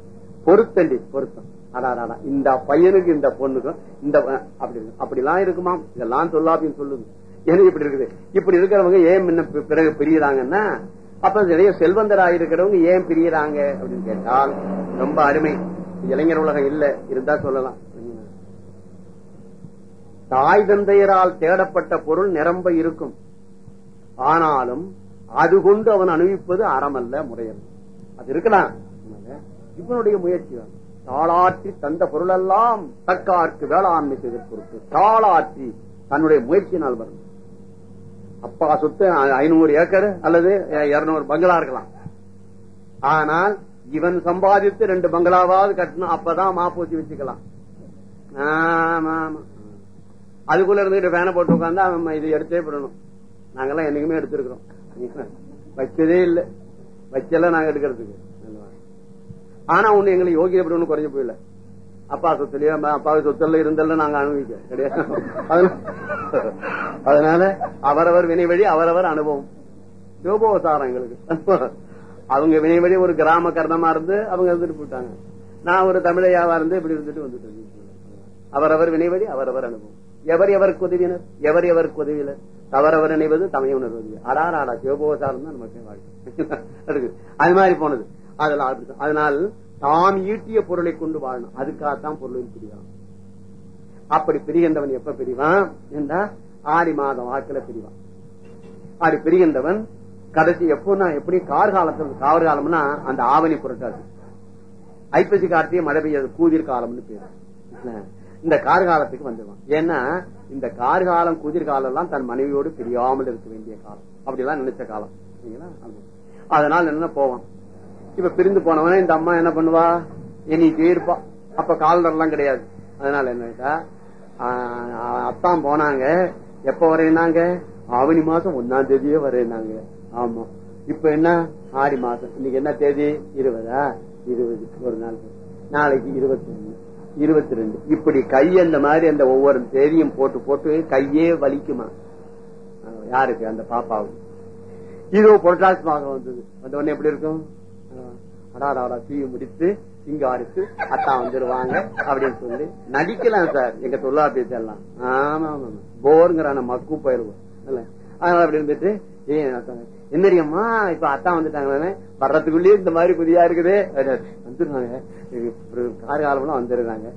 பொருத்தண்டி பொருத்தம். அடாடா இந்த பையனுக்கு இந்த பொண்ணுக்கும் இந்த அப்படி இருக்கு. அப்படிலாம் இருக்குமாம். இதெல்லாம் சொல்லாப்பின்னு சொல்லுது. எனக்கு இப்படி இருக்குது? இப்படி இருக்கிறவங்க ஏன் முன்ன பிறகு பிரியறாங்கன்னா அப்ப நிறைய செல்வந்தராக இருக்கிறவங்க ஏன் பிரியறாங்க அப்படின்னு கேட்டால் ரொம்ப அருமை. இளைஞர் உலகம் இல்ல இருந்தா சொல்லலாம். தாய் தந்தையரால் தேடப்பட்ட பொருள் நிரம்ப இருக்கும். ஆனாலும் அது கொண்டு அவன் அனுபவிப்பது அறமல்ல முறையல்ல. அது இருக்கலாம். இவனுடைய முயற்சி தான். தாளாற்றி தந்த பொருளெல்லாம் தற்காற்கு வேளாண்மை செய்த பொறுப்பு தாளாற்றி தன்னுடைய முயற்சியினால் வரும். அப்பா சொத்து ஐநூறு ஏக்கர் அல்லது இருநூறு பங்களா இருக்கலாம். ஆனால் இவன் சம்பாதித்து ரெண்டு பங்களாவாவது கட்டணும் அப்பதான் மாப்பூச்சி வச்சுக்கலாம் அதுக்குள்ள இருந்துகிட்டு வேனை போட்டு உட்காந்து அவன் இதை எடுத்தே போடணும் நாங்கெல்லாம் என்னைக்குமே எடுத்திருக்கிறோம். வச்சதே இல்ல. வச்சல நாங்க எடுக்கிறதுக்கு. ஆனா ஒண்ணு எங்களுக்கு யோகிய ஒண்ணு குறைஞ்சு போயில. அப்பா சொத்துலயோ அப்பா சொத்துல இருந்தல்ல நாங்க அனுபவிக்க கிடையாது. அதனால- அவரவர் வினை வழி அவரவர் அனுபவம். யோபோசாரம் எங்களுக்கு. அவங்க வினை வழி ஒரு கிராம கர்ணமா இருந்து அவங்க இருந்துட்டு போயிட்டாங்க. நான் ஒரு தமிழையாவா இருந்து இப்படி இருந்துட்டு வந்துட்டு அவரவர் வினைவழி அவரவர் அனுபவம். எவர் எவருக்கு உதவினர்? எவர் எவருக்கு உதவினர் தவறவர் நினைவது தமைய உணர்வது. அடாராடா சிவபோசாரம் தான் நமக்கு வாழ்க்கை. அது மாதிரி போனது. அதெல்லாம் அதனால் தாம் ஈட்டிய பொருளை கொண்டு வாழணும். அதுக்காகத்தான் பொருளை பிரிவான் அப்படி பிரிகின்றவன் எப்ப பிரிவான்? என்றா ஆடி மாதம் வாக்குல பிரிவான். அப்படி பிரிகின்றவன் கடைசி எப்போன்னா எப்படி கார்காலத்தில் காவல் காலம்னா அந்த ஆவணி புரட்டாது ஐப்பசி கார்த்திகை மழை பெய்யாது கூதிர் காலம்னு பேரு. இந்த கார்காலத்துக்கு வந்துடுவான் ஏன்னா இந்த கார்காலம் குதிர் காலம் எல்லாம் தன் மனைவியோடு பிரியாமல் இருக்க வேண்டிய காலம். அப்படிலாம் நினைச்ச காலம். அதனால என்ன போவான்? இப்ப பிரிந்து போனவன இந்த அம்மா என்ன பண்ணுவா? எண்ணிட்டே இருப்பா. அப்ப காலண்டர் எல்லாம் கிடையாது. அதனால என்ன அத்தான் போனாங்க. எப்ப வரையினாங்க? ஆவணி மாசம் ஒன்னாம் தேதியே வரையினாங்க. ஆமா. இப்ப என்ன? ஆடி மாசம். இன்னைக்கு என்ன தேதி? இருபதா? இருபது. ஒரு நாள். நாளைக்கு இருபத்தி ஒண்ணு இருபத்தி ரெண்டு இப்படி கை அந்த மாதிரி அந்த ஒவ்வொரு தேதியும் போட்டு போட்டு கையே வலிக்குமா? யாருக்கு? அந்த பாப்பாவுக்கு. இது புரட்டாசி மாதம் வந்தது. வந்த உடனே எப்படி இருக்கும்? அடாடா தீவு முடித்து இங்க அடித்து அத்தா வந்துருவாங்க அப்படின்னு சொல்லி நடிக்கலாம் சார். எங்க தொல்லா பேசலாம் ஆமா ஆமா போருங்கிறான மக்கு போயிருவோம். அதனால அப்படி இருந்துட்டு என்னரியம்மா இப்ப அத்தா வந்துட்டாங்க வர்றதுக்குள்ளேயே இந்த மாதிரி புதியா இருக்குது. வந்துருந்தாங்க கார்காலம்லாம் வந்துருந்தாங்க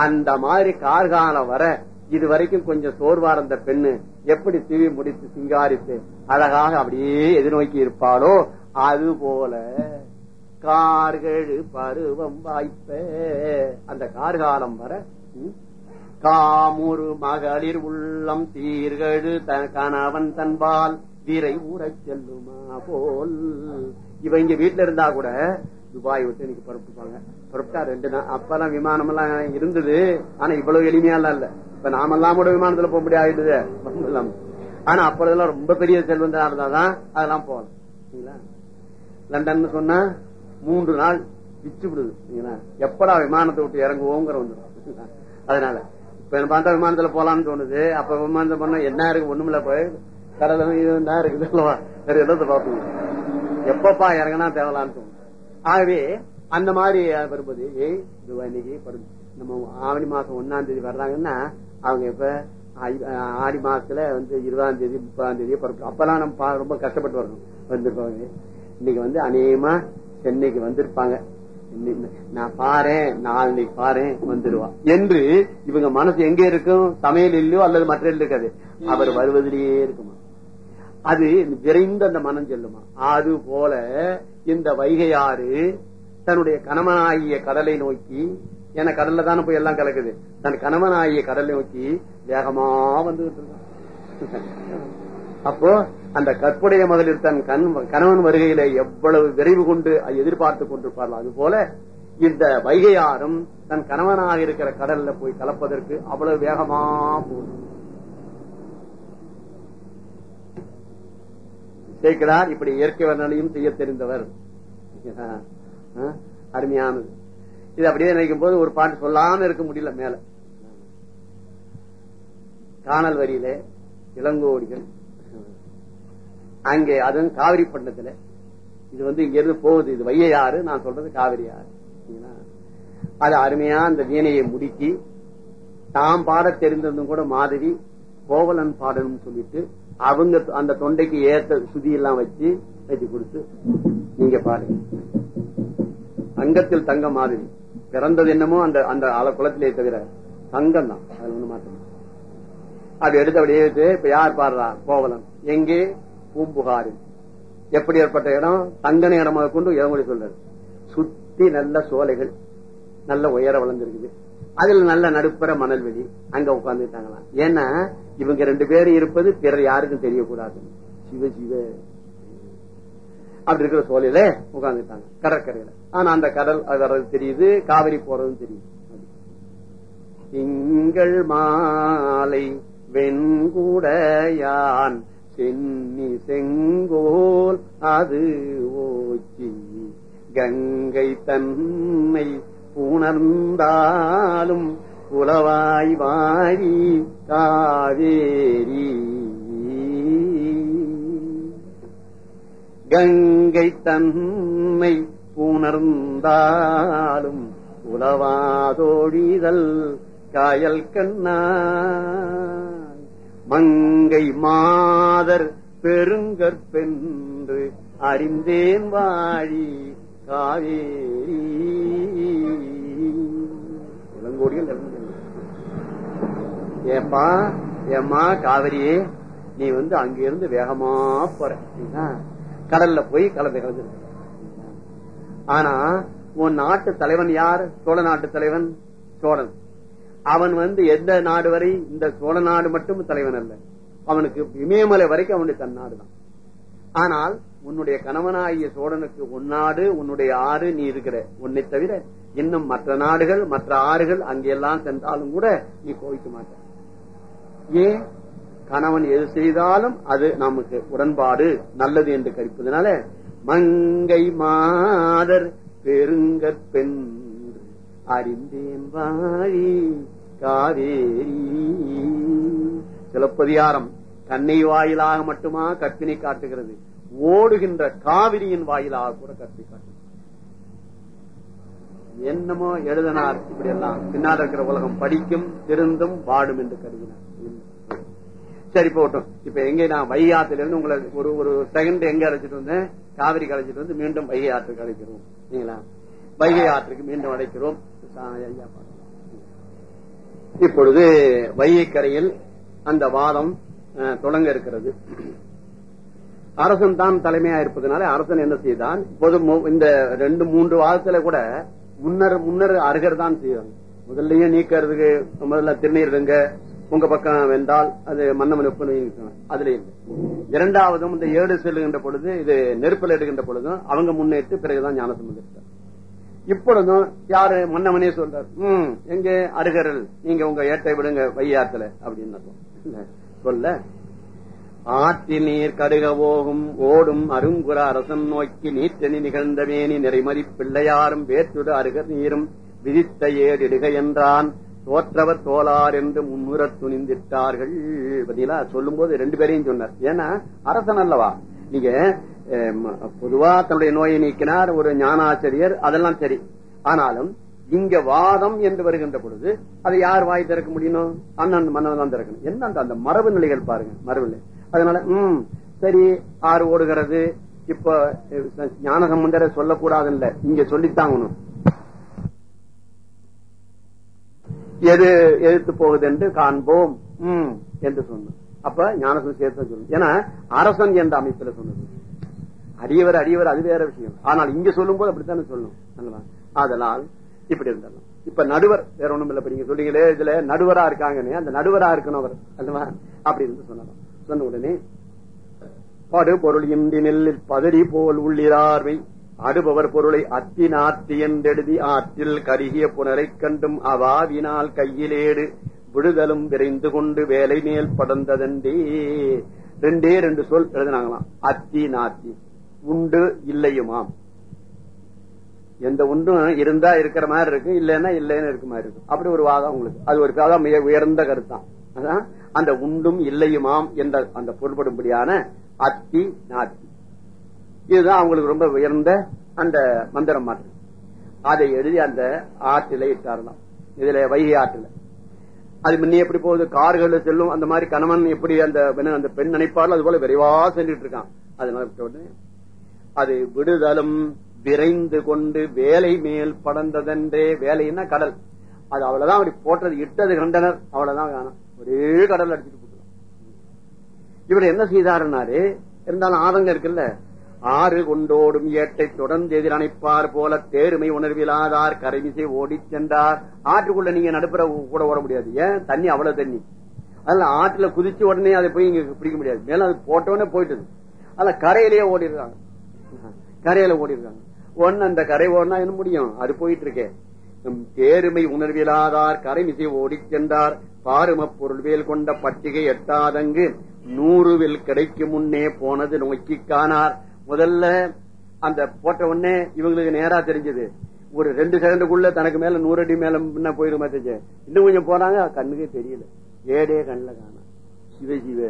அந்த மாதிரி கார்காலம் வர இது வரைக்கும் கொஞ்சம் சோர்வா இருந்த பெண்ணு எப்படி தீவி முடித்து சிங்காரித்து அழகாக அப்படியே எதிர்நோக்கி இருப்பாளோ அது போல கார்கழு பருவம் வாய்ப்ப. அந்த கார்காலம் வர காமுரு மகளிர் உள்ளம் தீர்கழு கணவன் தன்பால் வீரை ஊறச் செல்லுமா போல். இவ இங்க வீட்டுல இருந்தா கூட துபாய் விட்டு இன்னைக்கு புறப்புப்பாங்க புறப்பட்டா ரெண்டு நாள் அப்பெல்லாம் விமானம் எல்லாம் இருந்தது. ஆனா இவ்வளவு எளிமையா எல்லாம் இல்ல. இப்ப நாமெல்லாம் கூட விமானத்துல போக முடியாது ஆனா அப்பொழுதெல்லாம் ரொம்ப பெரிய செல்வந்தா இருந்தாதான் அதெல்லாம் போகலாம். லண்டன் சொன்னா மூன்று நாள் பிச்சு விடுது எப்படா விமானத்தை விட்டு இறங்குவோங்கிற ஒன்று. அதனால இப்ப பார்த்தா விமானத்துல போலாம்னு தோணுது. அப்ப விமானத்தை போனா என்ன இருக்கு? ஒண்ணுமில்ல போய் கடல இது இருக்குது அல்லவா? வேற இடத்தை பார்ப்போம் எப்பப்பா இறங்கினா தேவலான்னு தோணும் ஆகவே அந்த மாதிரி வரும்போது ஏய் இன்னைக்கு நம்ம ஆவணி மாசம் ஒன்னாம் தேதி வர்றாங்கன்னா அவங்க இப்ப ஆடி மாசத்துல வந்து இருபதாம் தேதி முப்பதாம் தேதி அப்பெல்லாம் நம்ம ரொம்ப கஷ்டப்பட்டு வரணும். வந்திருப்பாங்க இன்னைக்கு வந்து அநேகமா சென்னைக்கு வந்திருப்பாங்க. நான் பாறேன் நாளைக்கு பாறேன் வந்துடுவா என்று இவங்க மனசு எங்க இருக்கும்? சமையல் இல்லையோ அல்லது மற்ற இருக்காது. அவர் வருவதிலேயே இருக்குமா? அது விரைந்து அந்த மனம் செல்லுமா? அது போல இந்த வைகையாறு தன்னுடைய கணவனாகிய கடலை நோக்கி ஏன்னா கடல்ல தானே போய் எல்லாம் கலக்குது. தன் கணவனாகிய கடலை நோக்கி வேகமா வந்துகிட்டு இருக்கான். அப்போ அந்த கற்புடைய முதலில் தன் கண் கணவன் வருகையில எவ்வளவு விரைவு கொண்டு எதிர்பார்த்து கொண்டிருப்பார்கள் அது போல இந்த வைகையாரும் தன் கணவனாக இருக்கிற கடல்ல போய் கலப்பதற்கு அவ்வளவு வேகமா போகும். சேர்க்கிறார் இப்படி இயற்கை வர்ணனையும் செய்ய தெரிந்தவர். அருமையானது. இது அப்படியே நினைக்கும் போது ஒரு பாட்டு சொல்லாம இருக்க முடியல மேல. காணல் வரியில இளங்கோடிகள் அங்கே அது காவிரி பட்டணத்துல இது வந்து இங்க இருந்து போகுது. இது வைய யாரு நான் சொல்றது காவிரி ஆறு அது அருமையா அந்த வீணையை முடுக்கி தாம் பாட தெரிந்திருந்தும் கூட மாதவி கோவலன் பாடணும் சொல்லிட்டு அவங்க அந்த தொண்டைக்கு ஏத்த சுதி எல்லாம் வச்சு வச்சு கொடுத்து நீங்க பாருங்க. தங்கத்தில் தங்க மாதிரி. பிறந்தது என்னமோ அந்த அந்த ஆள குளத்திலே தவிர தங்கம் தான். அது ஒண்ணு மாற்றம் அது எடுத்து அப்படியே இப்ப யார் பாடுறா? கோவலன். எங்கே? பூம்புகாரில் எப்படி ஏற்பட்ட இடம்? தங்கன இடமாக கொண்டு இடமொழி சொல்றாரு. சுத்தி நல்ல சோலைகள் நல்ல உயர வளர்ந்துருக்குது. அதுல நல்ல நடுப்புற மணல்வெளி அங்க உட்கார்ந்துட்டாங்களாம் ஏன்னா இவங்க ரெண்டு பேரும் இருப்பது பிறர் யாருக்கும் தெரியக்கூடாது. சிவ சிவ. அப்படி இருக்கிற சோலையில உட்கார்ந்துட்டாங்க கடற்கரையில. ஆனா அந்த கடல் அது வர்றது தெரியுது காவிரி போறதும் தெரியுது. திங்கள் மாலை வெண்குடையான் சென்னி செங்கோல் அது ஓச்சி. கங்கை தன்னை உணர்ந்தாலும் உளவாய் வாரி காவேரி கங்கை தன்மை உணர்ந்தாலும் உலவாதோழிதல் காயல் கண்ணா. மங்கை மாதர் பெருங்கற்பென்று அறிந்தேன் வாழி காவேரி. இளங்கோடிகள் ஏப்பா ஏமா காவிரியே நீ வந்து அங்கிருந்து வேகமா போற கடல்ல போய் கலந்து கலந்து ஆனா உன் நாட்டு தலைவன் யார்? சோழ நாட்டு தலைவன் சோழன். அவன் வந்து எந்த நாடு வரை இந்த சோழ நாடு மட்டும் தலைவன் அல்ல. அவனுக்கு இமயமலை வரைக்கும் அவனுடைய தன்னாடுதான் ஆனால் உன்னுடைய கணவனாகிய சோழனுக்கு உன்னாடு உன்னுடைய ஆறு நீ இருக்கிற. உன்னை தவிர இன்னும் மற்ற நாடுகள் மற்ற ஆறுகள் அங்கெல்லாம் சென்றாலும் கூட நீ கோவிக்க மாட்ட ஏன்? கணவன் எது செய்தாலும் அது நமக்கு உடன்பாடு நல்லது என்று கருப்பதனால மங்கை மாதர் பெருங்கற்பெண் அறிந்தேன் வாழி காவேரி. சிலப்பதிகாரம் கண்ணை வாயிலாக மட்டுமா கற்பினை காட்டுகிறது. ஓடுகின்ற காவிரியின் வாயிலாக கூட கற்பி காட்டுகிறது. என்னமோ எழுதனார் இப்படி எல்லாம் பின்னால் இருக்கிற உலகம் படிக்கும் திருந்தும் வாடும் என்று கருதினார். சரி போட்டோம் இப்ப எங்க நான் வைகை ஆத்துல இருந்து உங்களை ஒரு ஒரு செகண்ட் எங்க அழைச்சிட்டு வந்தேன்? காவிரி அழைச்சிட்டு வந்து மீண்டும் வைகை ஆற்றுக்கு அழைக்கிறோம். சரிங்களா வைகை ஆற்றுக்கு மீண்டும் அழைக்கிறோம். இப்பொழுது வைகைக்கரையில் அந்த வாதம் தொடங்க இருக்கிறது. அரசன் தான் தலைமையா இருப்பதனால அரசன் என்ன செய்தான்? பொது இந்த ரெண்டு மூன்று வாரத்துல கூட முன்னர் முன்னர் அருகர் தான் செய்வாங்க முதல்லயே நீக்கிறதுக்கு முதல்ல திருநீருங்க உங்க பக்கம் வென்றால் அது மன்னமன் அதுல இல்லை. இரண்டாவதும் இந்த ஏடு செல்லுகின்ற பொழுது இது நெருப்பில் எடுக்கின்ற பொழுதும் அவங்க முன்னேற்று பிறகுதான் ஞானசம்பந்தம் இருக்கார். இப்பொழுதும் யாரு? மன்னவனே சொல்றார். ம். எங்க? அருகரல் நீங்க உங்க ஏட்டை விடுங்க வையாத்துல. அப்படின்னு சொல்ல. ஆற்றி நீர் கடுக போகும் ஓடும் அருங்குற அரசன் நோக்கி நீற்றணி நிகழ்ந்த வேணி நிறைமதி பிள்ளையாரும் வேற்றுடு அருகர் நீரும் விதித்த ஏடிடுக என்றான். தோற்றவர் தோலார் என்று முன்னுறத் துணிந்திட்டார்கள். பாத்தீங்களா? சொல்லும் போது ரெண்டு பேரையும் சொன்னார். ஏன்னா அரசன் அல்லவா? நீங்க பொதுவா தன்னுடைய நோயை நீக்கினார் ஒரு ஞானாச்சரியர் அதெல்லாம் சரி. ஆனாலும் இங்க வாதம் என்று வருகின்ற பொழுது அதை யார் வாய் திறக்க முடியணும் அண்ணன் மன்னன் தான் திறக்கணும். என்ன அந்த மரபு நிலைகள் பாருங்க மரபு நிலை. அதனால உம் சரி ஆறு ஓடுகிறது இப்ப அஹ், ஞான சொல்லக்கூடாது இல்ல இங்க சொல்லித்தாங்கணும் எது எதிர்த்து போகுது என்று காண்போம் உம் என்று சொன்னோம். அப்ப ஞானசம் சேர்த்து சொல்லணும் ஏன்னா அரசன் என்ற அமைப்பில் சொன்னது. அரியவர் அரியவர் அது வேற விஷயம். ஆனால் இங்க சொல்லும் போது அப்படித்தானே சொல்லணும் அதனால் ஆதலால் இப்படி இருந்தாலும் இப்ப நடுவர் வேற ஒண்ணும் இல்ல நீங்க சொல்றீங்களே இதுல நடுவரா இருக்காங்கன்னு அந்த நடுவரா இருக்கணும் அவர் அல்லவா? அப்படி இருந்து சொன்னாராம் சொன்ன உடனே படு பொருள் இந்தி நெல்லில் பதறி போல் உள்ளிரார்வை அடுபவர் பொருளை அத்தி நாத்தி என்றெழுதி ஆற்றில் கருகிய புனரை கண்டும் அவாவினால் கையிலேடு விடுதலும் விரைந்து கொண்டு வேலை மேல் படர்ந்ததண்டே ரெண்டே ரெண்டு சொல் எழுதினாங்களாம். அத்தி நாத்தி உண்டு இல்லையுமாம். எந்த ஒன்றும் இருந்தா இருக்கிற மாதிரி இருக்கு இல்லைன்னா இல்லைன்னு இருக்க மாதிரி இருக்கும். அப்படி ஒரு வாதம் உங்களுக்கு. அது ஒரு அதான் மிக உயர்ந்த கருத்தான். அதான் அந்த உண்டும் இல்லையுமாம் என்ற அந்த பொருள்படும்படியான அத்தி நாத்தி. இதுதான் அவங்களுக்கு ரொம்ப உயர்ந்த அந்த மந்திரம் மாற்றம் அதை எழுதி அந்த ஆற்றில இட்டாரலாம் இதுல வைகை ஆற்றில. அது முன்னே எப்படி போகுது? கார்கள் செல்லும் அந்த மாதிரி கணவன் எப்படி அந்த பெண் அந்த பெண் நினைப்பாரோ அது போல விரைவா சென்றுட்டு இருக்கான். அதனால விட்ட உடனே அது விடுதலும் விரைந்து கொண்டு வேலை மேல் படர்ந்ததென்றே வேலைன்னா கடல்? அது அவ்வளவுதான் அப்படி போட்டது இட்டது கண்டனர் அவ்வளவுதான் காணும் ஒரே கடல் அடிச்சுட்டு இவர் என்ன செய்தாருனாரு இருந்தாலும் ஆதங்கம் இருக்குல்ல? ஆறு கொண்டோடும் ஏட்டை தொடர்ந்து எதிர் அணைப்பார் போல தேருமை உணர்விலாதார் கரைமிசை ஓடி சென்றார். ஆற்றுக்குள்ள நீங்க நடுப்புற கூட ஓட முடியாது. ஏன்? தண்ணி அவ்வளவு தண்ணி. அதனால ஆற்றுல குதிச்சு உடனே அதை போய் இங்க பிடிக்க முடியாது. மேல அது போட்ட உடனே போயிட்டது. அதுல கரையிலேயே ஓடிடுறாங்க. கரையில ஓடி இருக்காங்க ஒன்னு அந்த கரை ஓடினா என்ன முடியும்? அது போயிட்டு இருக்கே நம் தேருமை உணர்விலாதார் கரைமிசை ஓடிச் சென்றார். பாரும பொருள்வேல் கொண்ட பட்டிகை எட்டாதங்கு நூறுவில் கிடைக்கும் முன்னே போனது நோக்கி காணார். முதல்ல அந்த போட்ட உடனே இவங்களுக்கு நேரா தெரிஞ்சது. ஒரு ரெண்டு செகண்டுக்குள்ள தனக்கு மேல நூறு அடி மேல முன்ன போயிருமா தெரிஞ்சு? இன்னும் கொஞ்சம் போனாங்க கண்ணுக்கே தெரியல. ஏடே கண்ணுல காணா சிவசிவ.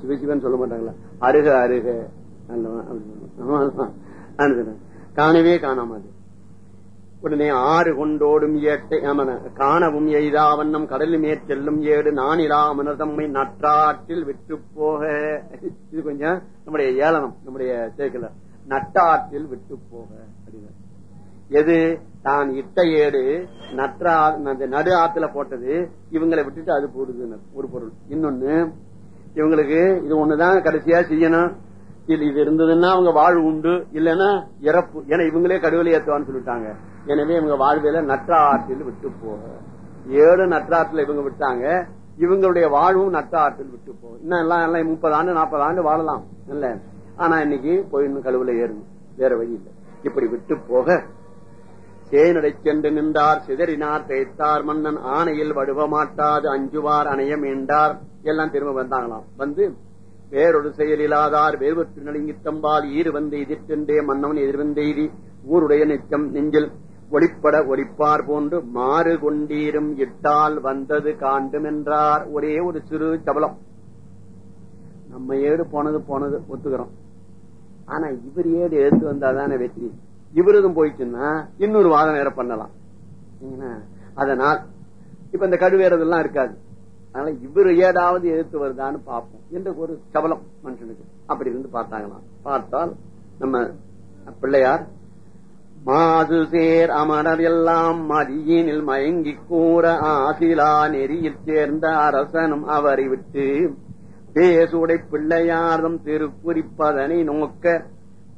சிவசிவன் சொல்ல மாட்டாங்களா? அருக அருக. அல்லவா ஆமா, காணவே காணாமது உடனே ஆறு கொண்டோடும் ஏட்டை ஆமன, காணவும் எய்தாவண்ணம் கடலில் மேற்செல்லும் ஏடு நானிலா அமனதம்மை நற்றாற்றில் விட்டு போக. இது கொஞ்சம் நம்முடைய ஏளனம் நம்முடைய சேர்க்கல. நட்டாற்றில் விட்டு போக எது? தான் இட்ட ஏடு நற்றா நடு ஆத்துல போட்டது இவங்களை விட்டுட்டு அது போடுது ஒரு பொருள். இன்னொன்னு இவங்களுக்கு இது ஒண்ணுதான் கடைசியா செய்யணும். இது இது இருந்ததுன்னா அவங்க வாழ்வு உண்டு. இல்லைன்னா இறப்பு. ஏன்னா இவங்களே கடுவலை ஏத்துவான்னு சொல்லிட்டாங்க. எனவே இவங்க வாழ்வில நற்றாற்றில் விட்டு போக. ஏழு நற்றாற்றில் இவங்க விட்டாங்க. இவங்களுடைய வாழ்வும் நற்றாற்றில் விட்டு போக இன்னும் எல்லாம் எல்லாம் முப்பது ஆண்டு நாற்பது ஆண்டு வாழலாம். இல்ல. ஆனா இன்னைக்கு போய் கழுவுல ஏறணும் வேற வழி இல்லை. இப்படி விட்டு போக. சேனடை சென்று நின்றார். சிதறினார். தேய்த்தார் மன்னன். ஆணையில் வடுவமாட்டாது. அஞ்சுவார். அணைய மீண்டார். எல்லாம் திரும்ப வந்தாங்களாம். வந்து வேறொரு செயலிலாதார் வேறுபற்று நடுங்கித்தம்பால் ஈறு வந்து எதிர்த்தென்றே மன்னவன் எதிர்வந்தெய்தி. ஊருடைய நிச்சம் நெஞ்சில் ஒளிப்பட ஒளிப்பார் போன்று மாறு கொண்டீரும் இட்டால் வந்தது காண்டும் என்றார் ஒரே ஒரு சிறு சபலம். நம்ம ஏடு போனது போனது ஒத்துக்கிறோம். ஆனா இவர் ஏடு எடுத்து வந்தாதானே வெற்றி. இவரதும் போயிடுச்சுன்னா இன்னொரு வாதம் வேற பண்ணலாம். அதனால் இப்ப இந்த கடுவேறதெல்லாம் இருக்காது. அதனால இவர் ஏதாவது எதிர்த்து வருதான்னு பார்ப்போம். என்ற ஒரு சபலம் மனுஷனுக்கு அப்படி இருந்து பார்த்தாங்களாம் பார்த்தால் நம்ம பிள்ளையார் மாது சேர் அமரர் எல்லாம் மதியினில் மயங்கி கூற ஆசிலா நெறியில் சேர்ந்த அரசனும் அவரை விட்டு பேசுடை பிள்ளையார்தம் திருக்குறிப்பதனை நோக்க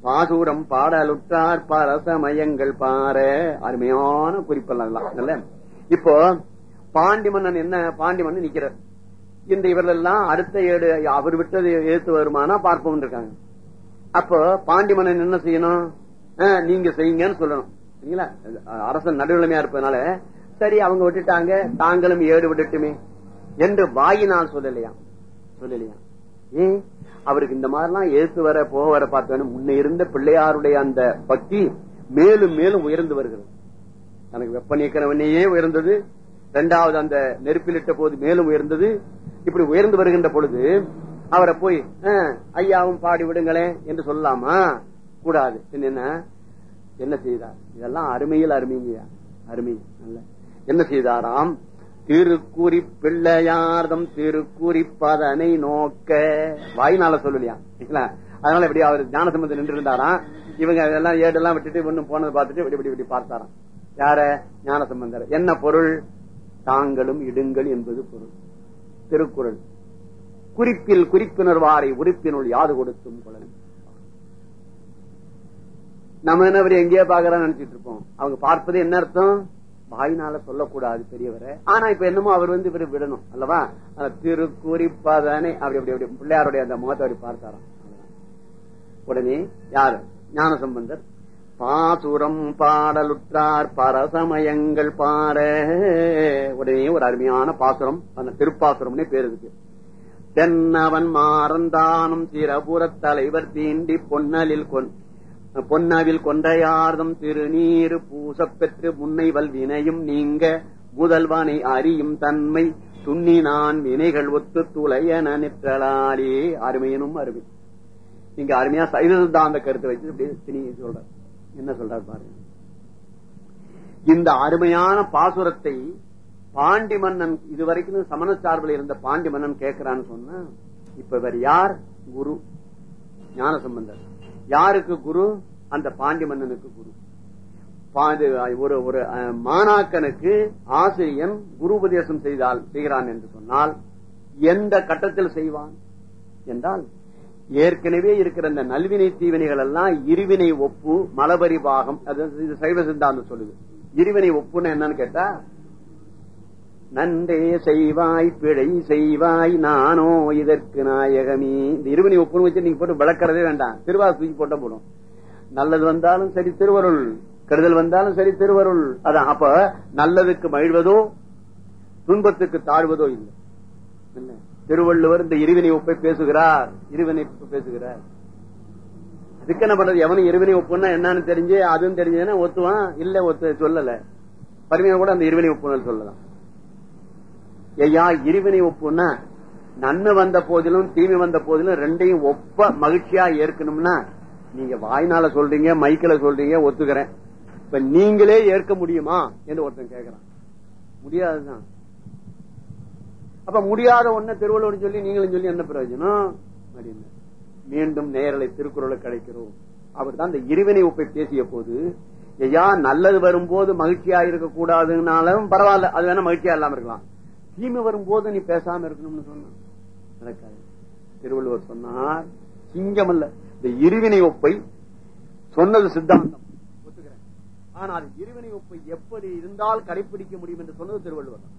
பாசூரம் பாடலுற்றார் பரசமயங்கள் பார. அருமையான குறிப்பெல்லாம் இல்ல? இப்போ பாண்டி மன்னன் என்ன பாண்டி மன்னன் நிக்கிறார். இந்த இவர்கள் எல்லாம் அடுத்த ஏடு அவர் விட்டது எழுத்து வருமானா பார்ப்போம் இருக்காங்க. அப்போ பாண்டி மன்னன் என்ன செய்யணும்? நீங்க செய்யுங்கன்னு சொல்லணும். சரிங்களா அரசன் நடுநிலைமையா இருப்பதனால சரி அவங்க விட்டுட்டாங்க தாங்களும் ஏடு விட்டுட்டுமே என்று வாயினால் சொல்லலையா? சொல்லலையா? ஏன் அவருக்கு இந்த மாதிரிலாம் எழுத்து வர போக வர பார்த்தோன்னு முன்ன இருந்த பிள்ளையாருடைய அந்த பக்தி மேலும் மேலும் உயர்ந்து வருகிறது. தனக்கு வெப்ப நீக்கிறவனையே உயர்ந்தது இரண்டாவது அந்த நெருப்பில் இட்ட போது மேலும் உயர்ந்தது. இப்படி உயர்ந்து வருகின்ற பொழுது அவரை போய் ஐயாவும் பாடி விடுங்களேன் என்று சொல்லலாமா கூடாது. என்ன? என்ன செய்தார்? இதெல்லாம் அருமையில் அருமைங்கய்யா. அருமை. என்ன செய்தாராம்? திருக்குறி பிள்ளையார்தம் திருக்குறி பதனை நோக்க. வாய்னால சொல்லலையா? சரிங்களா? அதனால இப்படி அவர் ஞானசம்பந்தம் நின்று இருந்தாராம் இவங்க இதெல்லாம் ஏடெல்லாம் விட்டுட்டு ஒன்னும் போனதை பார்த்துட்டு இப்படி இப்படி இப்படி பார்த்தாராம். யார? ஞானசம்பந்தர். என்ன பொருள்? தாங்களும் இடுங்கள் என்பது பொருள். திருக்குறள். குறிப்பில் குறிப்பினர்வாரை உறுப்பினுள் யாது கொடுத்தும் குழல் நம்ம என்ன இப்படி எங்கேயோ பாக்குறான்னு நினைச்சிட்டு இருப்போம். அவங்க பார்ப்பது என்ன அர்த்தம்? வாயினால சொல்லக்கூடாது பெரியவரை. ஆனா இப்ப என்னமோ அவர் வந்து இவரு விடணும் அல்லவா? அந்த திருக்குறிப்பதனை அப்படி அப்படி அப்படி. பிள்ளையாருடைய அந்த முகத்தை அப்படி பார்த்தாராம். உடனே யாரு? ஞானசம்பந்தர். பாசுரம் பாடலுற்றார் பரசமயங்கள் பார. உடனே ஒரு அருமையான பாசுரம் அந்த திருப்பாசுரம்னே பேர் இருக்கு. தென்னவன் மாறந்தானும் சிறபுறத் தலைவர் தீண்டி பொன்னலில் கொன் பொன்னவில் கொண்டையார்தம் திருநீரு பூசப் பெற்று முன்னைவல் வினையும் நீங்க முதல்வனை அறியும் தன்மை துண்ணினான் வினைகள் ஒத்து துளையன நிற்றலாலே அருமையனும் அருமை. இங்க அருமையா சைவ அந்த கருத்தை வச்சு அப்படியே திணி என்ன சொல்றார் பாருங்க இந்த அருமையான பாசுரத்தை பாண்டி மன்னன் இதுவரைக்கும் சமண சார்பில் இருந்த பாண்டி மன்னன் கேட்கிறான்னு சொன்னா இப்ப இவர் யார்? குரு. ஞான சம்பந்தர் யாருக்கு குரு? அந்த பாண்டி மன்னனுக்கு குரு ஒரு ஒரு அஹ், மாணாக்கனுக்கு ஆசிரியன் குரு உபதேசம் செய்தால் செய்கிறான் என்று சொன்னால் எந்த கட்டத்தில் செய்வான்? என்றால் ஏற்கனவே இருக்கிற இந்த நல்வினை தீவினைகள் எல்லாம் இருவினை ஒப்பு மலபரி பாகம் அது சைவ சித்தாந்தம் சொல்லுது. இருவினை ஒப்புன்னு என்னன்னு கேட்டா நன்றே செய்வாய் பிழை செய்வாய் நானோ இதற்கு நாயகமே. இந்த இருவினை ஒப்புன்னு வச்சு நீங்க போட்டு விளக்கறதே வேண்டாம். திருவாரூர் தூக்கி போட்ட போடும். நல்லது வந்தாலும் சரி திருவருள் கெடுதல் வந்தாலும் சரி திருவருள். அதான் அப்ப நல்லதுக்கு மகிழ்வதோ துன்பத்துக்கு தாழ்வதோ இல்லை. திருவள்ளுவர் இந்த இருவினை ஒப்பை பேசுகிறார். இருவினை ஒப்பு பேசுகிறார். அதுக்கு என்ன பண்றது? எவனும் இருவினை ஒப்புன்னா என்னன்னு தெரிஞ்சு அதுவும் தெரிஞ்சதுன்னா ஒத்துவான் இல்ல ஒத்து சொல்லல. பருமையா கூட அந்த இருவினை ஒப்புன்னு சொல்லலாம். ஐயா இருவினை ஒப்புன்னா நன்மை வந்த போதிலும் தீமை வந்த போதிலும் ரெண்டையும் ஒப்ப மகிழ்ச்சியா ஏற்கணும்னா நீங்க வாய்னால சொல்றீங்க மைக்கில சொல்றீங்க ஒத்துக்கிறேன். இப்ப நீங்களே ஏற்க முடியுமா? என்று ஒருத்தன் கேட்கிறான் முடியாதுதான். அப்ப முடியாத ஒன்ன திருவள்ளுவர் சொல்லி நீங்களும் சொல்லி என்ன பிரயோஜனம்? அப்படின்னு மீண்டும் நேரலை திருக்குறளை கிடைக்கிறோம் அவர் தான் இந்த இருவினை ஒப்பை பேசிய போது ஐயா நல்லது வரும்போது மகிழ்ச்சியா இருக்க கூடாதுனாலும் பரவாயில்ல அது வேணா மகிழ்ச்சியா இல்லாம இருக்கலாம். தீமை வரும்போது நீ பேசாம இருக்கணும்னு சொன்ன. நடக்காது. திருவள்ளுவர் சொன்னார் சிங்கம் அல்ல இந்த இருவினை ஒப்பை சொன்னது சித்தாந்தம் ஒத்துக்கிறேன். ஆனால் இருவினை ஒப்பை எப்படி இருந்தால் கடைபிடிக்க முடியும் என்று சொன்னது திருவள்ளுவர் தான்.